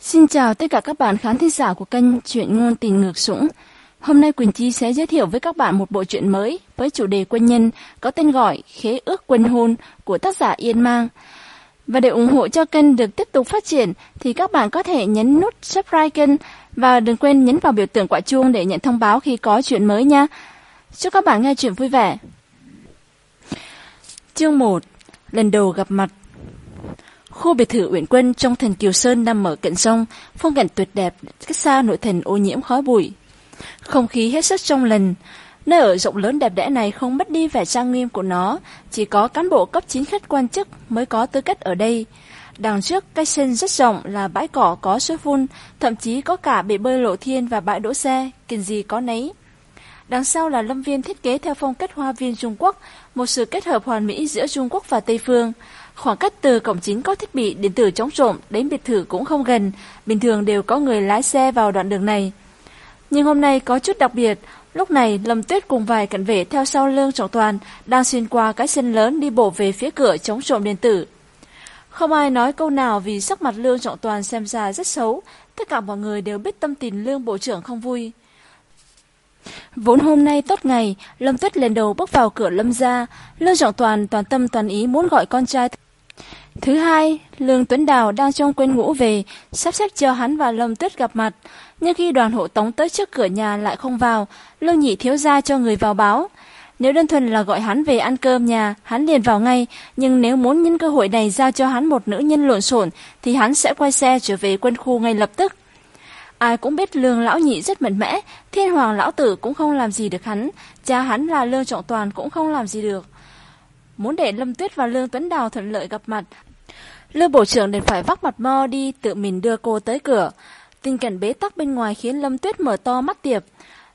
Xin chào tất cả các bạn khán thính giả của kênh Chuyện ngôn tình ngược sũng. Hôm nay Quỳnh Chi sẽ giới thiệu với các bạn một bộ truyện mới với chủ đề quân nhân có tên gọi Khế ước quân hôn của tác giả Yên Mang. Và để ủng hộ cho kênh được tiếp tục phát triển thì các bạn có thể nhấn nút subscribe kênh và đừng quên nhấn vào biểu tượng quả chuông để nhận thông báo khi có chuyện mới nha. Chúc các bạn nghe chuyện vui vẻ. Chương 1 Lần đầu gặp mặt Khu biệt thự Uyển Quân trong thành Kiều Sơn nằm ở cạnh sông, phong cảnh tuyệt đẹp, cách xa nội thành ô nhiễm khói bụi. Không khí hết sức trong lành, nơi ở rộng lớn đẹp đẽ này không mất đi vẻ trang nghiêm của nó, chỉ có cán bộ cấp chính khách quan chức mới có tư cách ở đây. Đằng trước cây sân rất rộng là bãi cỏ có suối phun, thậm chí có cả bể bơi lộ thiên và bãi đỗ xe, kinh gì có nấy. Đằng sau là lâm viên thiết kế theo phong cách hoa viên Trung Quốc, một sự kết hợp hoàn mỹ giữa Trung Quốc và Tây Phương. Khoảng cách từ cổng chính có thiết bị điện tử chống trộm đến biệt thự cũng không gần, bình thường đều có người lái xe vào đoạn đường này. Nhưng hôm nay có chút đặc biệt, lúc này Lâm Tuyết cùng vài cảnh vệ theo sau Lương Trọng Toàn đang xuyên qua cái sân lớn đi bộ về phía cửa chống trộm điện tử. Không ai nói câu nào vì sắc mặt Lương Trọng Toàn xem ra rất xấu, tất cả mọi người đều biết tâm tình Lương Bộ trưởng không vui. Vốn hôm nay tốt ngày, Lâm Tuyết lên đầu bước vào cửa Lâm gia, Lương Trọng Toàn toàn tâm toàn ý muốn gọi con trai Thứ hai, Lương Tuấn Đào đang trong quên ngũ về, sắp xếp cho hắn và Lâm Tuyết gặp mặt. Nhưng khi đoàn hộ tống tới trước cửa nhà lại không vào, Lương Nhị thiếu ra cho người vào báo. Nếu đơn thuần là gọi hắn về ăn cơm nhà, hắn liền vào ngay, nhưng nếu muốn nhân cơ hội này giao cho hắn một nữ nhân lộn xộn thì hắn sẽ quay xe trở về quân khu ngay lập tức. Ai cũng biết lương lão nhị rất mạnh mẽ, thiên hoàng lão tử cũng không làm gì được hắn, cha hắn là lương trọng toàn cũng không làm gì được. Muốn để Lâm Tuyết và Lương Tuấn Đào thuận lợi gặp mặt, Lưu Bộ trưởng đành phải vác mặt mo đi tự mình đưa cô tới cửa. Tình cảnh bế tắc bên ngoài khiến Lâm Tuyết mở to mắt tiệp.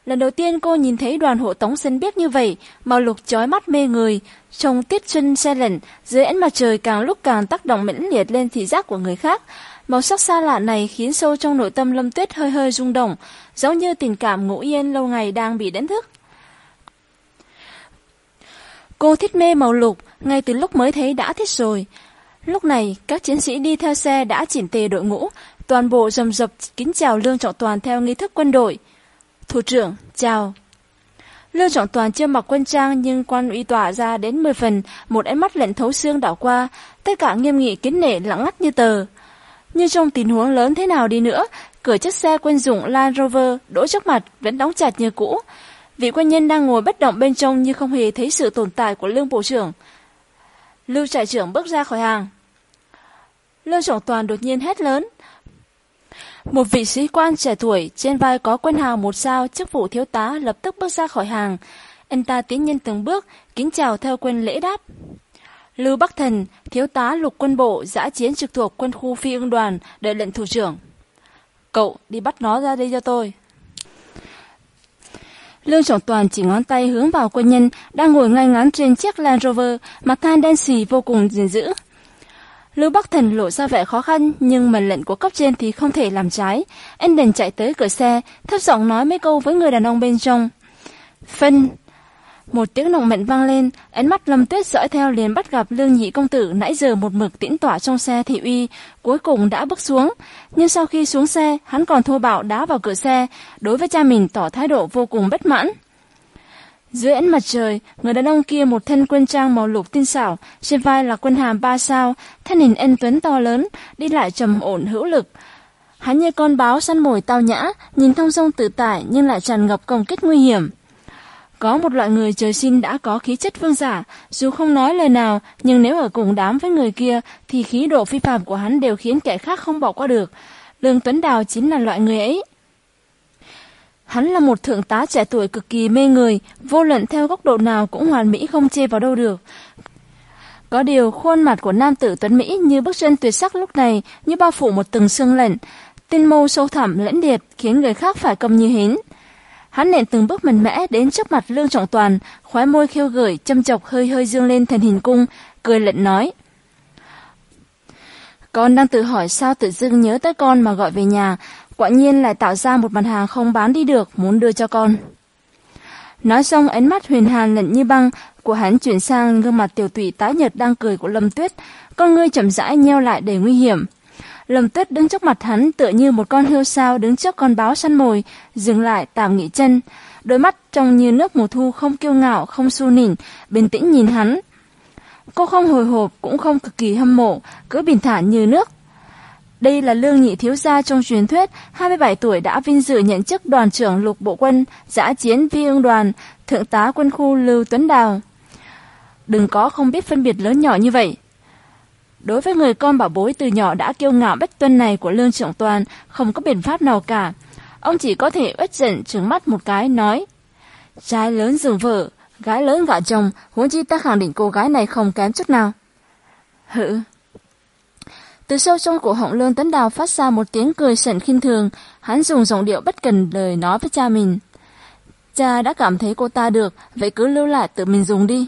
Lần đầu tiên cô nhìn thấy đoàn hộ tống xinh biếc như vậy, màu lục chói mắt mê người, trông tiết chân xe lạnh, dưới ánh mặt trời càng lúc càng tác động mãnh liệt lên thị giác của người khác. Màu sắc xa lạ này khiến sâu trong nội tâm Lâm Tuyết hơi hơi rung động, giống như tình cảm ngủ yên lâu ngày đang bị đánh thức. Cô thích mê màu lục, ngay từ lúc mới thấy đã thích rồi. Lúc này, các chiến sĩ đi theo xe đã chỉnh tề đội ngũ, toàn bộ rầm rập kính chào Lương Trọng Toàn theo nghi thức quân đội. Thủ trưởng, chào. Lương Trọng Toàn chưa mặc quân trang nhưng quan uy tỏa ra đến 10 phần, một ánh mắt lạnh thấu xương đảo qua, tất cả nghiêm nghị kính nể lặng ngắt như tờ. như trong tình huống lớn thế nào đi nữa, cửa chiếc xe quân dụng Land Rover đỗ trước mặt vẫn đóng chặt như cũ. Vị quân nhân đang ngồi bất động bên trong như không hề thấy sự tồn tại của Lương Bộ trưởng. Lưu trại trưởng bước ra khỏi hàng. Lương Trọng Toàn đột nhiên hét lớn. Một vị sĩ quan trẻ tuổi trên vai có quân hào một sao chức vụ thiếu tá lập tức bước ra khỏi hàng. Anh ta tiến nhân từng bước, kính chào theo quân lễ đáp. Lưu Bắc Thần, thiếu tá lục quân bộ, giã chiến trực thuộc quân khu phi ưng đoàn, đợi lệnh thủ trưởng. Cậu đi bắt nó ra đây cho tôi. Lương Trọng Toàn chỉ ngón tay hướng vào quân nhân đang ngồi ngay ngắn trên chiếc Land Rover, mặt than đen xì vô cùng gìn dữ. Lưu Bắc Thần lộ ra vẻ khó khăn, nhưng mệnh lệnh của cấp trên thì không thể làm trái. Anh đành chạy tới cửa xe, thấp giọng nói mấy câu với người đàn ông bên trong. Phân, một tiếng nồng mạnh vang lên, ánh mắt Lâm Tuyết dõi theo liền bắt gặp Lương Nhị công tử nãy giờ một mực tĩnh tỏa trong xe thị uy, cuối cùng đã bước xuống, nhưng sau khi xuống xe, hắn còn thô bạo đá vào cửa xe, đối với cha mình tỏ thái độ vô cùng bất mãn. Dưới ánh mặt trời, người đàn ông kia một thân quân trang màu lục tinh xảo, trên vai là quân hàm ba sao, thân hình anh tuấn to lớn, đi lại trầm ổn hữu lực. Hắn như con báo săn mồi tao nhã, nhìn thông dong tự tại nhưng lại tràn ngập công kích nguy hiểm. Có một loại người trời sinh đã có khí chất vương giả, dù không nói lời nào, nhưng nếu ở cùng đám với người kia, thì khí độ phi phạm của hắn đều khiến kẻ khác không bỏ qua được. Lương Tuấn Đào chính là loại người ấy. Hắn là một thượng tá trẻ tuổi cực kỳ mê người, vô luận theo góc độ nào cũng hoàn mỹ không chê vào đâu được. Có điều khuôn mặt của nam tử Tuấn Mỹ như bức chân tuyệt sắc lúc này như bao phủ một từng xương lạnh, tinh mâu sâu thẳm lẫn điệp khiến người khác phải cầm như hến. Hắn nện từng bước mạnh mẽ đến trước mặt Lương Trọng Toàn, khóe môi khiêu gửi, châm chọc hơi hơi dương lên thành hình cung, cười lệnh nói. Con đang tự hỏi sao tự dưng nhớ tới con mà gọi về nhà, quả nhiên lại tạo ra một mặt hàng không bán đi được, muốn đưa cho con. Nói xong ánh mắt huyền hàn lạnh như băng của hắn chuyển sang gương mặt tiểu tụy tái nhợt đang cười của Lâm Tuyết, con ngươi chậm rãi nheo lại đầy nguy hiểm. Lâm tuyết đứng trước mặt hắn tựa như một con hươu sao đứng trước con báo săn mồi, dừng lại tạm nghỉ chân. Đôi mắt trông như nước mùa thu không kiêu ngạo, không su nỉnh, bình tĩnh nhìn hắn. Cô không hồi hộp, cũng không cực kỳ hâm mộ, cứ bình thản như nước. Đây là lương nhị thiếu gia trong truyền thuyết, 27 tuổi đã vinh dự nhận chức đoàn trưởng lục bộ quân, giã chiến vi ương đoàn, thượng tá quân khu Lưu Tuấn Đào. Đừng có không biết phân biệt lớn nhỏ như vậy. Đối với người con bảo bối từ nhỏ đã kiêu ngạo bất tuân này của Lương Trọng Toàn, không có biện pháp nào cả. Ông chỉ có thể uất giận trừng mắt một cái, nói Trai lớn dừng vợ, gái lớn gả chồng, huống chi ta khẳng định cô gái này không kém chút nào. Hự. Từ sâu trong cổ họng Lương Tấn Đào phát ra một tiếng cười sẵn khinh thường, hắn dùng giọng điệu bất cần lời nói với cha mình. Cha đã cảm thấy cô ta được, vậy cứ lưu lại tự mình dùng đi.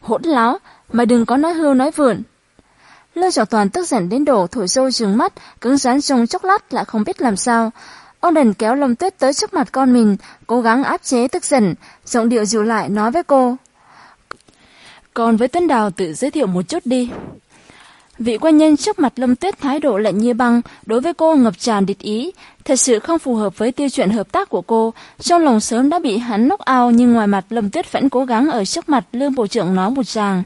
Hỗn láo, mày đừng có nói hưu nói vượn. Lương Trọng Toàn tức giận đến đổ thổi dâu trừng mắt, cứng rắn trong chốc lát lại không biết làm sao. Ông đần kéo Lâm Tuyết tới trước mặt con mình, cố gắng áp chế tức giận, giọng điệu dịu lại nói với cô. Còn với Tuấn Đào tự giới thiệu một chút đi. Vị quan nhân trước mặt Lâm Tuyết thái độ lạnh như băng, đối với cô ngập tràn địch ý, thật sự không phù hợp với tiêu chuẩn hợp tác của cô. Trong lòng sớm đã bị hắn nốc ao nhưng ngoài mặt Lâm Tuyết vẫn cố gắng ở trước mặt Lương Bộ trưởng nói một tràng.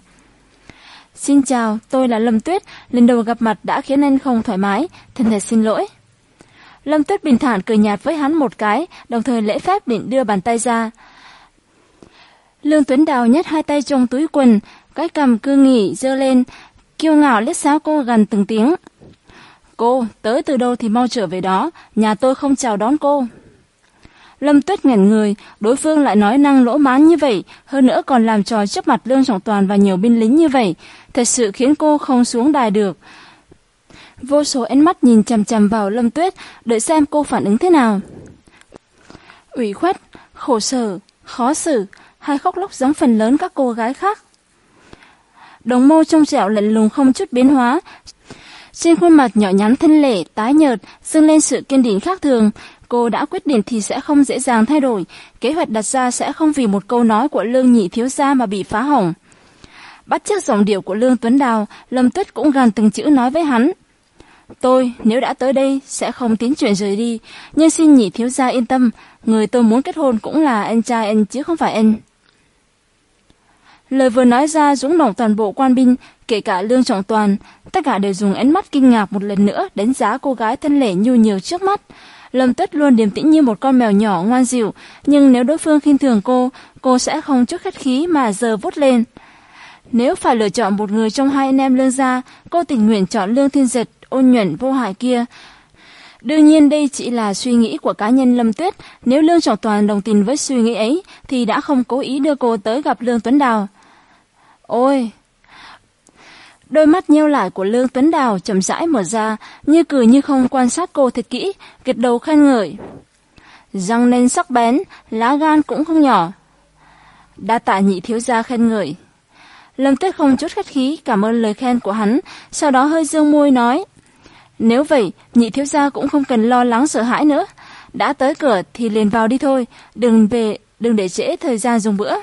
Xin chào, tôi là Lâm Tuyết, lần đầu gặp mặt đã khiến anh không thoải mái, thân thể xin lỗi. Lâm Tuyết bình thản cười nhạt với hắn một cái, đồng thời lễ phép định đưa bàn tay ra. Lương Tuấn Đào nhét hai tay trong túi quần, cái cầm cư nghỉ dơ lên, kiêu ngạo liếc xáo cô gần từng tiếng. Cô, tới từ đâu thì mau trở về đó, nhà tôi không chào đón cô. Lâm Tuyết ngẩn người, đối phương lại nói năng lỗ mãn như vậy, hơn nữa còn làm trò trước mặt Lương Trọng Toàn và nhiều binh lính như vậy, thật sự khiến cô không xuống đài được. Vô số ánh mắt nhìn chằm chằm vào Lâm Tuyết, đợi xem cô phản ứng thế nào. ủy khuất, khổ sở, khó xử, hay khóc lóc giống phần lớn các cô gái khác. Đồng mô trong trẻo lạnh lùng không chút biến hóa, trên khuôn mặt nhỏ nhắn thân lệ, tái nhợt, dâng lên sự kiên định khác thường, Cô đã quyết định thì sẽ không dễ dàng thay đổi, kế hoạch đặt ra sẽ không vì một câu nói của Lương Nhị Thiếu Gia mà bị phá hỏng. Bắt chước giọng điệu của Lương Tuấn Đào, Lâm Tuyết cũng gần từng chữ nói với hắn. Tôi, nếu đã tới đây, sẽ không tiến chuyện rời đi, nhưng xin Nhị Thiếu Gia yên tâm, người tôi muốn kết hôn cũng là anh trai anh chứ không phải anh. Lời vừa nói ra dũng động toàn bộ quan binh, kể cả Lương Trọng Toàn, tất cả đều dùng ánh mắt kinh ngạc một lần nữa đánh giá cô gái thân lẻ nhu nhiều trước mắt. Lâm Tuyết luôn điềm tĩnh như một con mèo nhỏ ngoan dịu, nhưng nếu đối phương khinh thường cô, cô sẽ không chút khách khí mà giờ vút lên. Nếu phải lựa chọn một người trong hai anh em lương gia, cô tình nguyện chọn lương thiên giật, ôn nhuận vô hại kia. Đương nhiên đây chỉ là suy nghĩ của cá nhân Lâm Tuyết, nếu Lương Trọng Toàn đồng tình với suy nghĩ ấy thì đã không cố ý đưa cô tới gặp Lương Tuấn Đào. Ôi, Đôi mắt nheo lại của Lương Tuấn Đào chậm rãi mở ra, như cười như không quan sát cô thật kỹ, gật đầu khen ngợi. Răng nên sắc bén, lá gan cũng không nhỏ. Đa tạ nhị thiếu gia khen ngợi. Lâm Tuyết không chút khách khí cảm ơn lời khen của hắn, sau đó hơi dương môi nói. Nếu vậy, nhị thiếu gia cũng không cần lo lắng sợ hãi nữa. Đã tới cửa thì liền vào đi thôi, đừng về, đừng để trễ thời gian dùng bữa.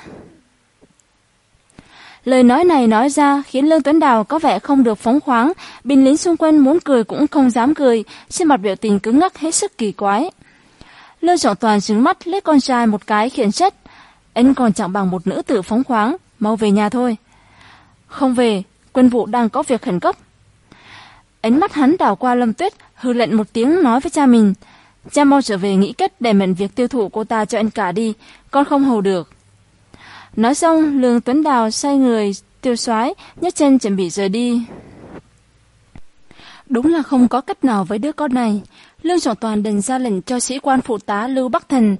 Lời nói này nói ra khiến Lương Tuấn Đào có vẻ không được phóng khoáng, binh lính xung quanh muốn cười cũng không dám cười, trên mặt biểu tình cứng ngắc hết sức kỳ quái. Lương Trọng Toàn trừng mắt lấy con trai một cái khiển trách, anh còn chẳng bằng một nữ tử phóng khoáng, mau về nhà thôi. Không về, quân vụ đang có việc khẩn cấp. Ánh mắt hắn đảo qua Lâm Tuyết, hư lệnh một tiếng nói với cha mình, cha mau trở về nghĩ cách để mệnh việc tiêu thụ cô ta cho anh cả đi, con không hầu được. Nói xong, Lương Tuấn Đào xoay người, tiêu soái nhấc chân chuẩn bị rời đi. Đúng là không có cách nào với đứa con này. Lương Trọng Toàn đành ra lệnh cho sĩ quan phụ tá Lưu Bắc Thần.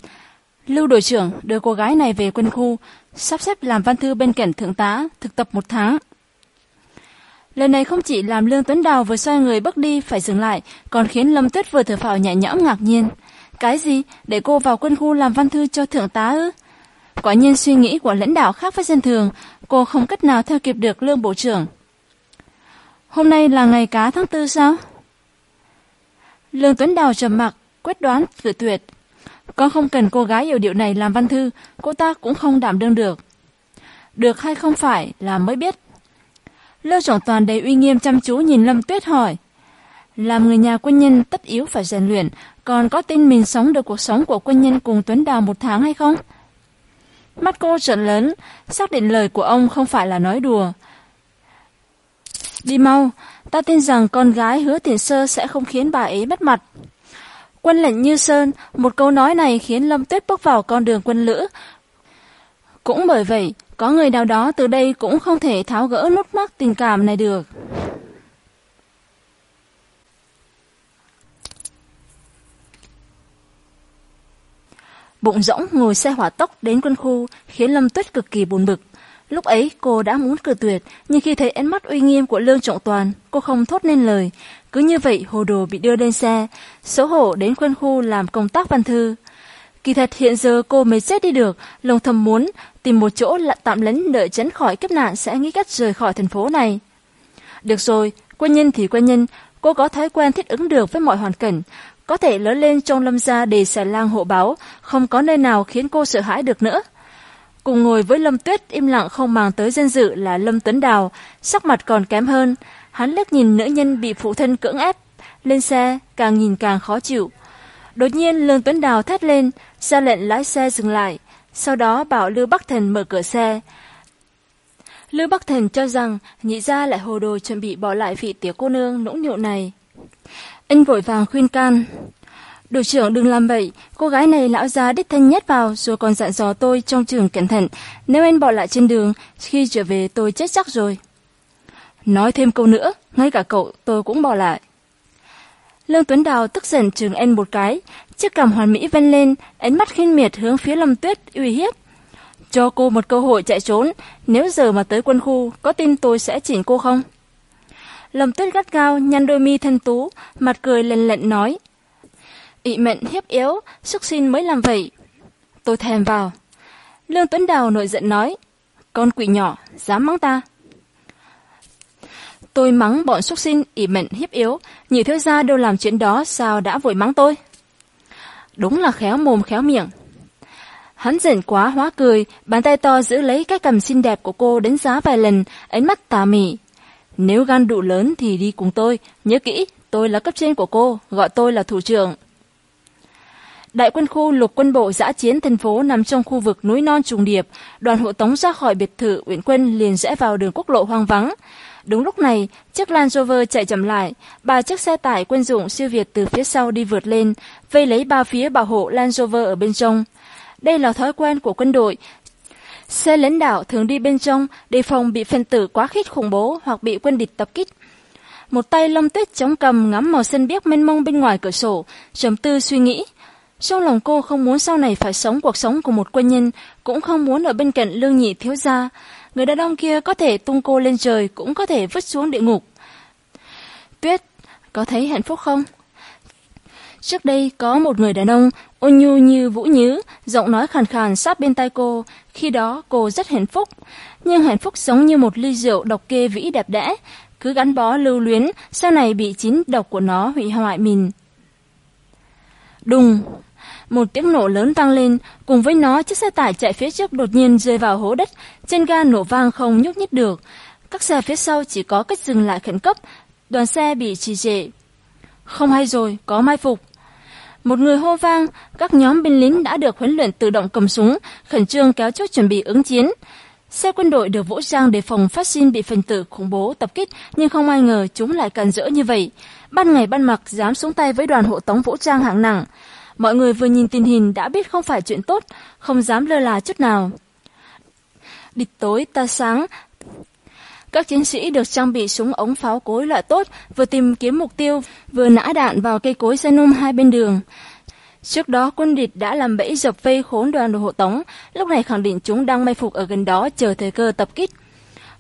Lưu đội trưởng đưa cô gái này về quân khu, sắp xếp làm văn thư bên cạnh thượng tá, thực tập một tháng. Lần này không chỉ làm Lương Tuấn Đào vừa xoay người bước đi phải dừng lại, còn khiến Lâm Tuyết vừa thở phào nhẹ nhõm ngạc nhiên. Cái gì? Để cô vào quân khu làm văn thư cho thượng tá ư? Quả nhiên suy nghĩ của lãnh đạo khác với dân thường, cô không cách nào theo kịp được lương bộ trưởng. Hôm nay là ngày cá tháng tư sao? Lương Tuấn Đào trầm mặc, quyết đoán, tự tuyệt. Con không cần cô gái yêu điệu này làm văn thư, cô ta cũng không đảm đương được. Được hay không phải là mới biết. Lương Trọng Toàn đầy uy nghiêm chăm chú nhìn Lâm Tuyết hỏi. Làm người nhà quân nhân tất yếu phải rèn luyện, còn có tin mình sống được cuộc sống của quân nhân cùng Tuấn Đào một tháng hay không? Mắt cô trợn lớn, xác định lời của ông không phải là nói đùa. Đi mau, ta tin rằng con gái hứa tiền sơ sẽ không khiến bà ấy mất mặt. Quân lệnh như sơn, một câu nói này khiến Lâm Tuyết bước vào con đường quân lữ. Cũng bởi vậy, có người nào đó từ đây cũng không thể tháo gỡ nút mắc tình cảm này được. Bụng rỗng ngồi xe hỏa tốc đến quân khu khiến Lâm Tuyết cực kỳ buồn bực. Lúc ấy cô đã muốn cử tuyệt, nhưng khi thấy ánh mắt uy nghiêm của Lương Trọng Toàn, cô không thốt nên lời. Cứ như vậy hồ đồ bị đưa lên xe, xấu hổ đến quân khu làm công tác văn thư. Kỳ thật hiện giờ cô mới chết đi được, lòng thầm muốn tìm một chỗ lặn tạm lánh đợi tránh khỏi kiếp nạn sẽ nghĩ cách rời khỏi thành phố này. Được rồi, quân nhân thì quân nhân, cô có thói quen thích ứng được với mọi hoàn cảnh, có thể lớn lên trong lâm gia để xà lang hộ báo, không có nơi nào khiến cô sợ hãi được nữa. Cùng ngồi với Lâm Tuyết im lặng không màng tới danh dự là Lâm Tuấn Đào, sắc mặt còn kém hơn. Hắn liếc nhìn nữ nhân bị phụ thân cưỡng ép, lên xe, càng nhìn càng khó chịu. Đột nhiên Lương Tuấn Đào thét lên, ra lệnh lái xe dừng lại, sau đó bảo Lưu Bắc Thần mở cửa xe. Lưu Bắc Thần cho rằng nhị gia lại hồ đồ chuẩn bị bỏ lại vị tiểu cô nương nũng nhộn này. Anh vội vàng khuyên can. Đội trưởng đừng làm vậy, cô gái này lão già đích thân nhét vào rồi còn dặn dò tôi trong trường cẩn thận. Nếu anh bỏ lại trên đường, khi trở về tôi chết chắc rồi. Nói thêm câu nữa, ngay cả cậu tôi cũng bỏ lại. Lương Tuấn Đào tức giận trường anh một cái, chiếc cằm hoàn mỹ vân lên, ánh mắt khinh miệt hướng phía Lâm Tuyết uy hiếp. Cho cô một cơ hội chạy trốn, nếu giờ mà tới quân khu, có tin tôi sẽ chỉnh cô không? Lâm Tuyết gắt gao nhăn đôi mi thân tú, mặt cười lần lận nói: ị mệnh hiếp yếu, sức xin mới làm vậy. Tôi thèm vào. Lương Tuấn Đào nổi giận nói, con quỷ nhỏ, dám mắng ta. Tôi mắng bọn xúc sinh ỉ mệnh hiếp yếu, nhị thiếu gia đâu làm chuyện đó sao đã vội mắng tôi. Đúng là khéo mồm khéo miệng. Hắn giận quá hóa cười, bàn tay to giữ lấy cái cầm xinh đẹp của cô đánh giá vài lần, ánh mắt tà mị. Nếu gan đủ lớn thì đi cùng tôi, nhớ kỹ, tôi là cấp trên của cô, gọi tôi là thủ trưởng. Đại quân khu lục quân bộ giã chiến thành phố nằm trong khu vực núi non trùng điệp, đoàn hộ tống ra khỏi biệt thự Uyển Quân liền rẽ vào đường quốc lộ hoang vắng. Đúng lúc này, chiếc Land Rover chạy chậm lại, ba chiếc xe tải quân dụng siêu việt từ phía sau đi vượt lên, vây lấy ba phía bảo hộ Land Rover ở bên trong. Đây là thói quen của quân đội. Xe lãnh đạo thường đi bên trong đề phòng bị phân tử quá khích khủng bố hoặc bị quân địch tập kích. Một tay long Tuyết chống cầm ngắm màu xanh biếc mênh mông bên ngoài cửa sổ, trầm tư suy nghĩ. Trong lòng cô không muốn sau này phải sống cuộc sống của một quân nhân, cũng không muốn ở bên cạnh lương nhị thiếu gia. Người đàn ông kia có thể tung cô lên trời, cũng có thể vứt xuống địa ngục. Tuyết, có thấy hạnh phúc không? Trước đây có một người đàn ông ôn nhu như vũ nhứ, giọng nói khàn khàn sát bên tai cô, khi đó cô rất hạnh phúc. Nhưng hạnh phúc giống như một ly rượu độc kê vĩ đẹp đẽ, cứ gắn bó lưu luyến, sau này bị chín độc của nó hủy hoại mình. Đùng, một tiếng nổ lớn vang lên, cùng với nó chiếc xe tải chạy phía trước đột nhiên rơi vào hố đất, trên ga nổ vang không nhúc nhích được. Các xe phía sau chỉ có cách dừng lại khẩn cấp, đoàn xe bị trì trệ. Không hay rồi, có mai phục. Một người hô vang, các nhóm binh lính đã được huấn luyện tự động cầm súng, khẩn trương kéo chốt chuẩn bị ứng chiến. Xe quân đội được vũ trang để phòng phát sinh bị phần tử khủng bố tập kích, nhưng không ai ngờ chúng lại càn rỡ như vậy. Ban ngày ban mặc dám xuống tay với đoàn hộ tống vũ trang hạng nặng. Mọi người vừa nhìn tình hình đã biết không phải chuyện tốt, không dám lơ là chút nào. Địch tối ta sáng, các chiến sĩ được trang bị súng ống pháo cối loại tốt, vừa tìm kiếm mục tiêu, vừa nã đạn vào cây cối xe nôm hai bên đường. Trước đó quân địch đã làm bẫy dập vây khốn đoàn đồ hộ tống, lúc này khẳng định chúng đang may phục ở gần đó chờ thời cơ tập kích.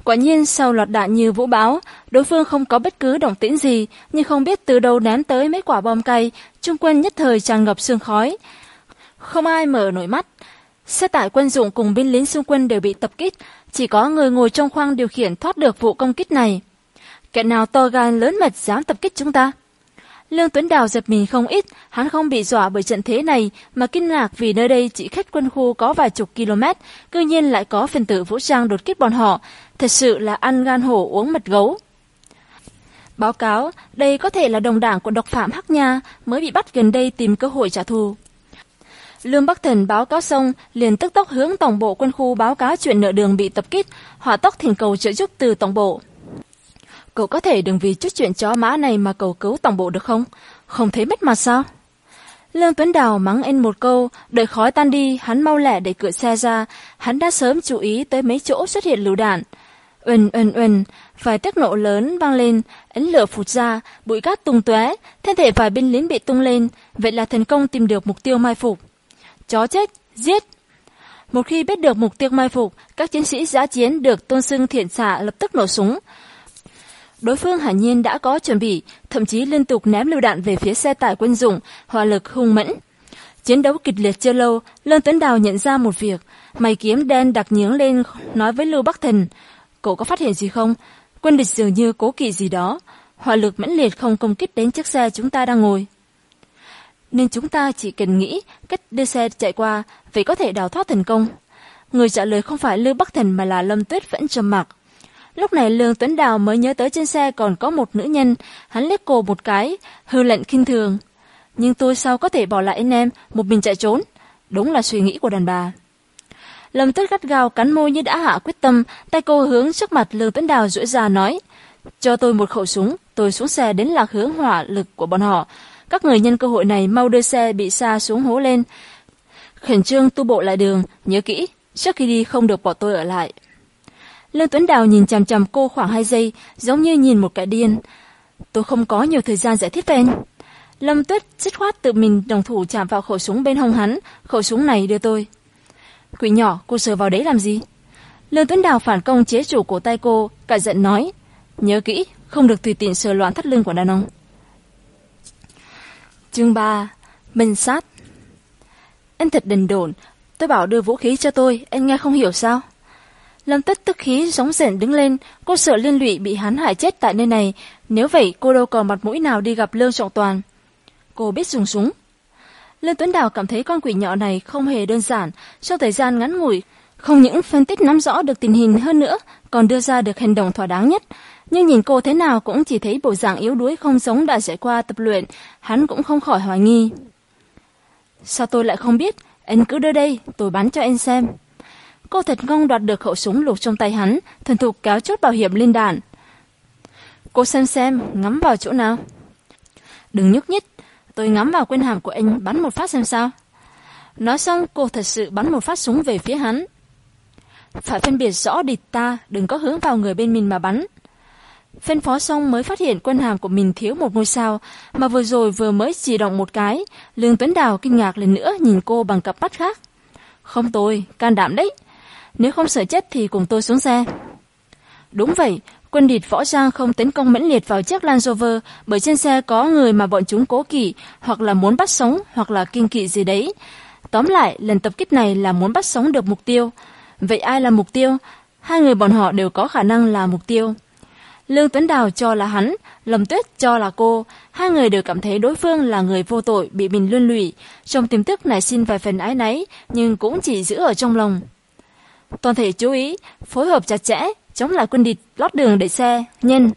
Quả nhiên sau loạt đạn như vũ báo, đối phương không có bất cứ động tĩnh gì, nhưng không biết từ đâu ném tới mấy quả bom cay, trung quân nhất thời tràn ngập sương khói. Không ai mở nổi mắt. Xe tải quân dụng cùng binh lính xung quân đều bị tập kích, chỉ có người ngồi trong khoang điều khiển thoát được vụ công kích này. Kẻ nào to gan lớn mật dám tập kích chúng ta? Lương Tuấn Đào giật mình không ít, hắn không bị dọa bởi trận thế này mà kinh ngạc vì nơi đây chỉ cách quân khu có vài chục km, cư nhiên lại có phần tử vũ trang đột kích bọn họ, thật sự là ăn gan hổ uống mật gấu. Báo cáo, đây có thể là đồng đảng của độc phạm Hắc Nha mới bị bắt gần đây tìm cơ hội trả thù. Lương Bắc Thần báo cáo xong, liền tức tốc hướng tổng bộ quân khu báo cáo chuyện nợ đường bị tập kích, hỏa tốc thỉnh cầu trợ giúp từ tổng bộ. Cậu có thể đừng vì chút chuyện chó mã này mà cầu cứu tổng bộ được không? Không thấy mất mặt sao? Lương Tuấn Đào mắng anh một câu, đợi khói tan đi, hắn mau lẹ để cửa xe ra, hắn đã sớm chú ý tới mấy chỗ xuất hiện lựu đạn. Uỳnh uỳnh uỳnh, vài tiếng nổ lớn vang lên, ánh lửa phụt ra, bụi cát tung tóe, thân thể vài binh lính bị tung lên, vậy là thành công tìm được mục tiêu mai phục. Chó chết, giết! Một khi biết được mục tiêu mai phục, các chiến sĩ giã chiến được tôn xưng thiện xạ lập tức nổ súng. Đối phương hẳn nhiên đã có chuẩn bị, thậm chí liên tục ném lưu đạn về phía xe tải quân dụng, hỏa lực hung mẫn. Chiến đấu kịch liệt chưa lâu, Lương Tuấn Đào nhận ra một việc. Mày kiếm đen đặc nhướng lên nói với Lưu Bắc Thần. Cậu có phát hiện gì không? Quân địch dường như cố kỵ gì đó. Hỏa lực mãnh liệt không công kích đến chiếc xe chúng ta đang ngồi. Nên chúng ta chỉ cần nghĩ cách đưa xe chạy qua, vậy có thể đào thoát thành công. Người trả lời không phải Lưu Bắc Thần mà là Lâm Tuyết vẫn trầm mặc. Lúc này Lương Tuấn Đào mới nhớ tới trên xe còn có một nữ nhân, hắn liếc cô một cái, hư lệnh kinh thường. Nhưng tôi sao có thể bỏ lại anh em, một mình chạy trốn? Đúng là suy nghĩ của đàn bà. Lâm Tuyết gắt gao cắn môi như đã hạ quyết tâm, tay cô hướng trước mặt Lương Tuấn Đào rũi ra nói, cho tôi một khẩu súng, tôi xuống xe đến lạc hướng hỏa lực của bọn họ. Các người nhân cơ hội này mau đưa xe bị xa xuống hố lên. Khẩn trương tu bộ lại đường, nhớ kỹ, trước khi đi không được bỏ tôi ở lại. Lương Tuấn Đào nhìn chằm chằm cô khoảng 2 giây, giống như nhìn một kẻ điên. Tôi không có nhiều thời gian giải thích tên. Lâm Tuyết dứt khoát tự mình đồng thủ chạm vào khẩu súng bên hông hắn, khẩu súng này đưa tôi. Quỷ nhỏ, cô sờ vào đấy làm gì? Lương Tuấn Đào phản công chế chủ cổ tay cô, cả giận nói. Nhớ kỹ, không được tùy tiện sờ loạn thắt lưng của đàn ông. Chương 3 Minh sát Anh thật đần đồn, tôi bảo đưa vũ khí cho tôi, anh nghe không hiểu sao? Lâm tất tức khí giống rển đứng lên, cô sợ liên lụy bị hắn hại chết tại nơi này, nếu vậy cô đâu còn mặt mũi nào đi gặp Lương Trọng Toàn. Cô biết dùng súng. Lương Tuấn Đào cảm thấy con quỷ nhỏ này không hề đơn giản, trong thời gian ngắn ngủi, không những phân tích nắm rõ được tình hình hơn nữa, còn đưa ra được hành động thỏa đáng nhất. Nhưng nhìn cô thế nào cũng chỉ thấy bộ dạng yếu đuối không giống đã trải qua tập luyện, hắn cũng không khỏi hoài nghi. Sao tôi lại không biết? Anh cứ đưa đây, tôi bắn cho anh xem. Cô thật ngông đoạt được khẩu súng lục trong tay hắn, thần thục kéo chốt bảo hiểm lên đạn. Cô xem xem, ngắm vào chỗ nào. Đừng nhúc nhích, tôi ngắm vào quên hàm của anh bắn một phát xem sao. Nói xong cô thật sự bắn một phát súng về phía hắn. Phải phân biệt rõ địch ta, đừng có hướng vào người bên mình mà bắn. Phân phó xong mới phát hiện quân hàm của mình thiếu một ngôi sao, mà vừa rồi vừa mới chỉ động một cái. Lương Tuấn Đào kinh ngạc lần nữa nhìn cô bằng cặp mắt khác. Không tôi, can đảm đấy. Nếu không sợ chết thì cùng tôi xuống xe. Đúng vậy, quân địch võ trang không tấn công mãnh liệt vào chiếc Land Rover bởi trên xe có người mà bọn chúng cố kỵ hoặc là muốn bắt sống hoặc là kinh kỵ gì đấy. Tóm lại, lần tập kích này là muốn bắt sống được mục tiêu. Vậy ai là mục tiêu? Hai người bọn họ đều có khả năng là mục tiêu. Lương Tuấn Đào cho là hắn, Lâm Tuyết cho là cô. Hai người đều cảm thấy đối phương là người vô tội bị mình luân lụy. Trong tiềm thức này xin vài phần ái náy, nhưng cũng chỉ giữ ở trong lòng. Toàn thể chú ý, phối hợp chặt chẽ, chống lại quân địch, lót đường để xe, nhân.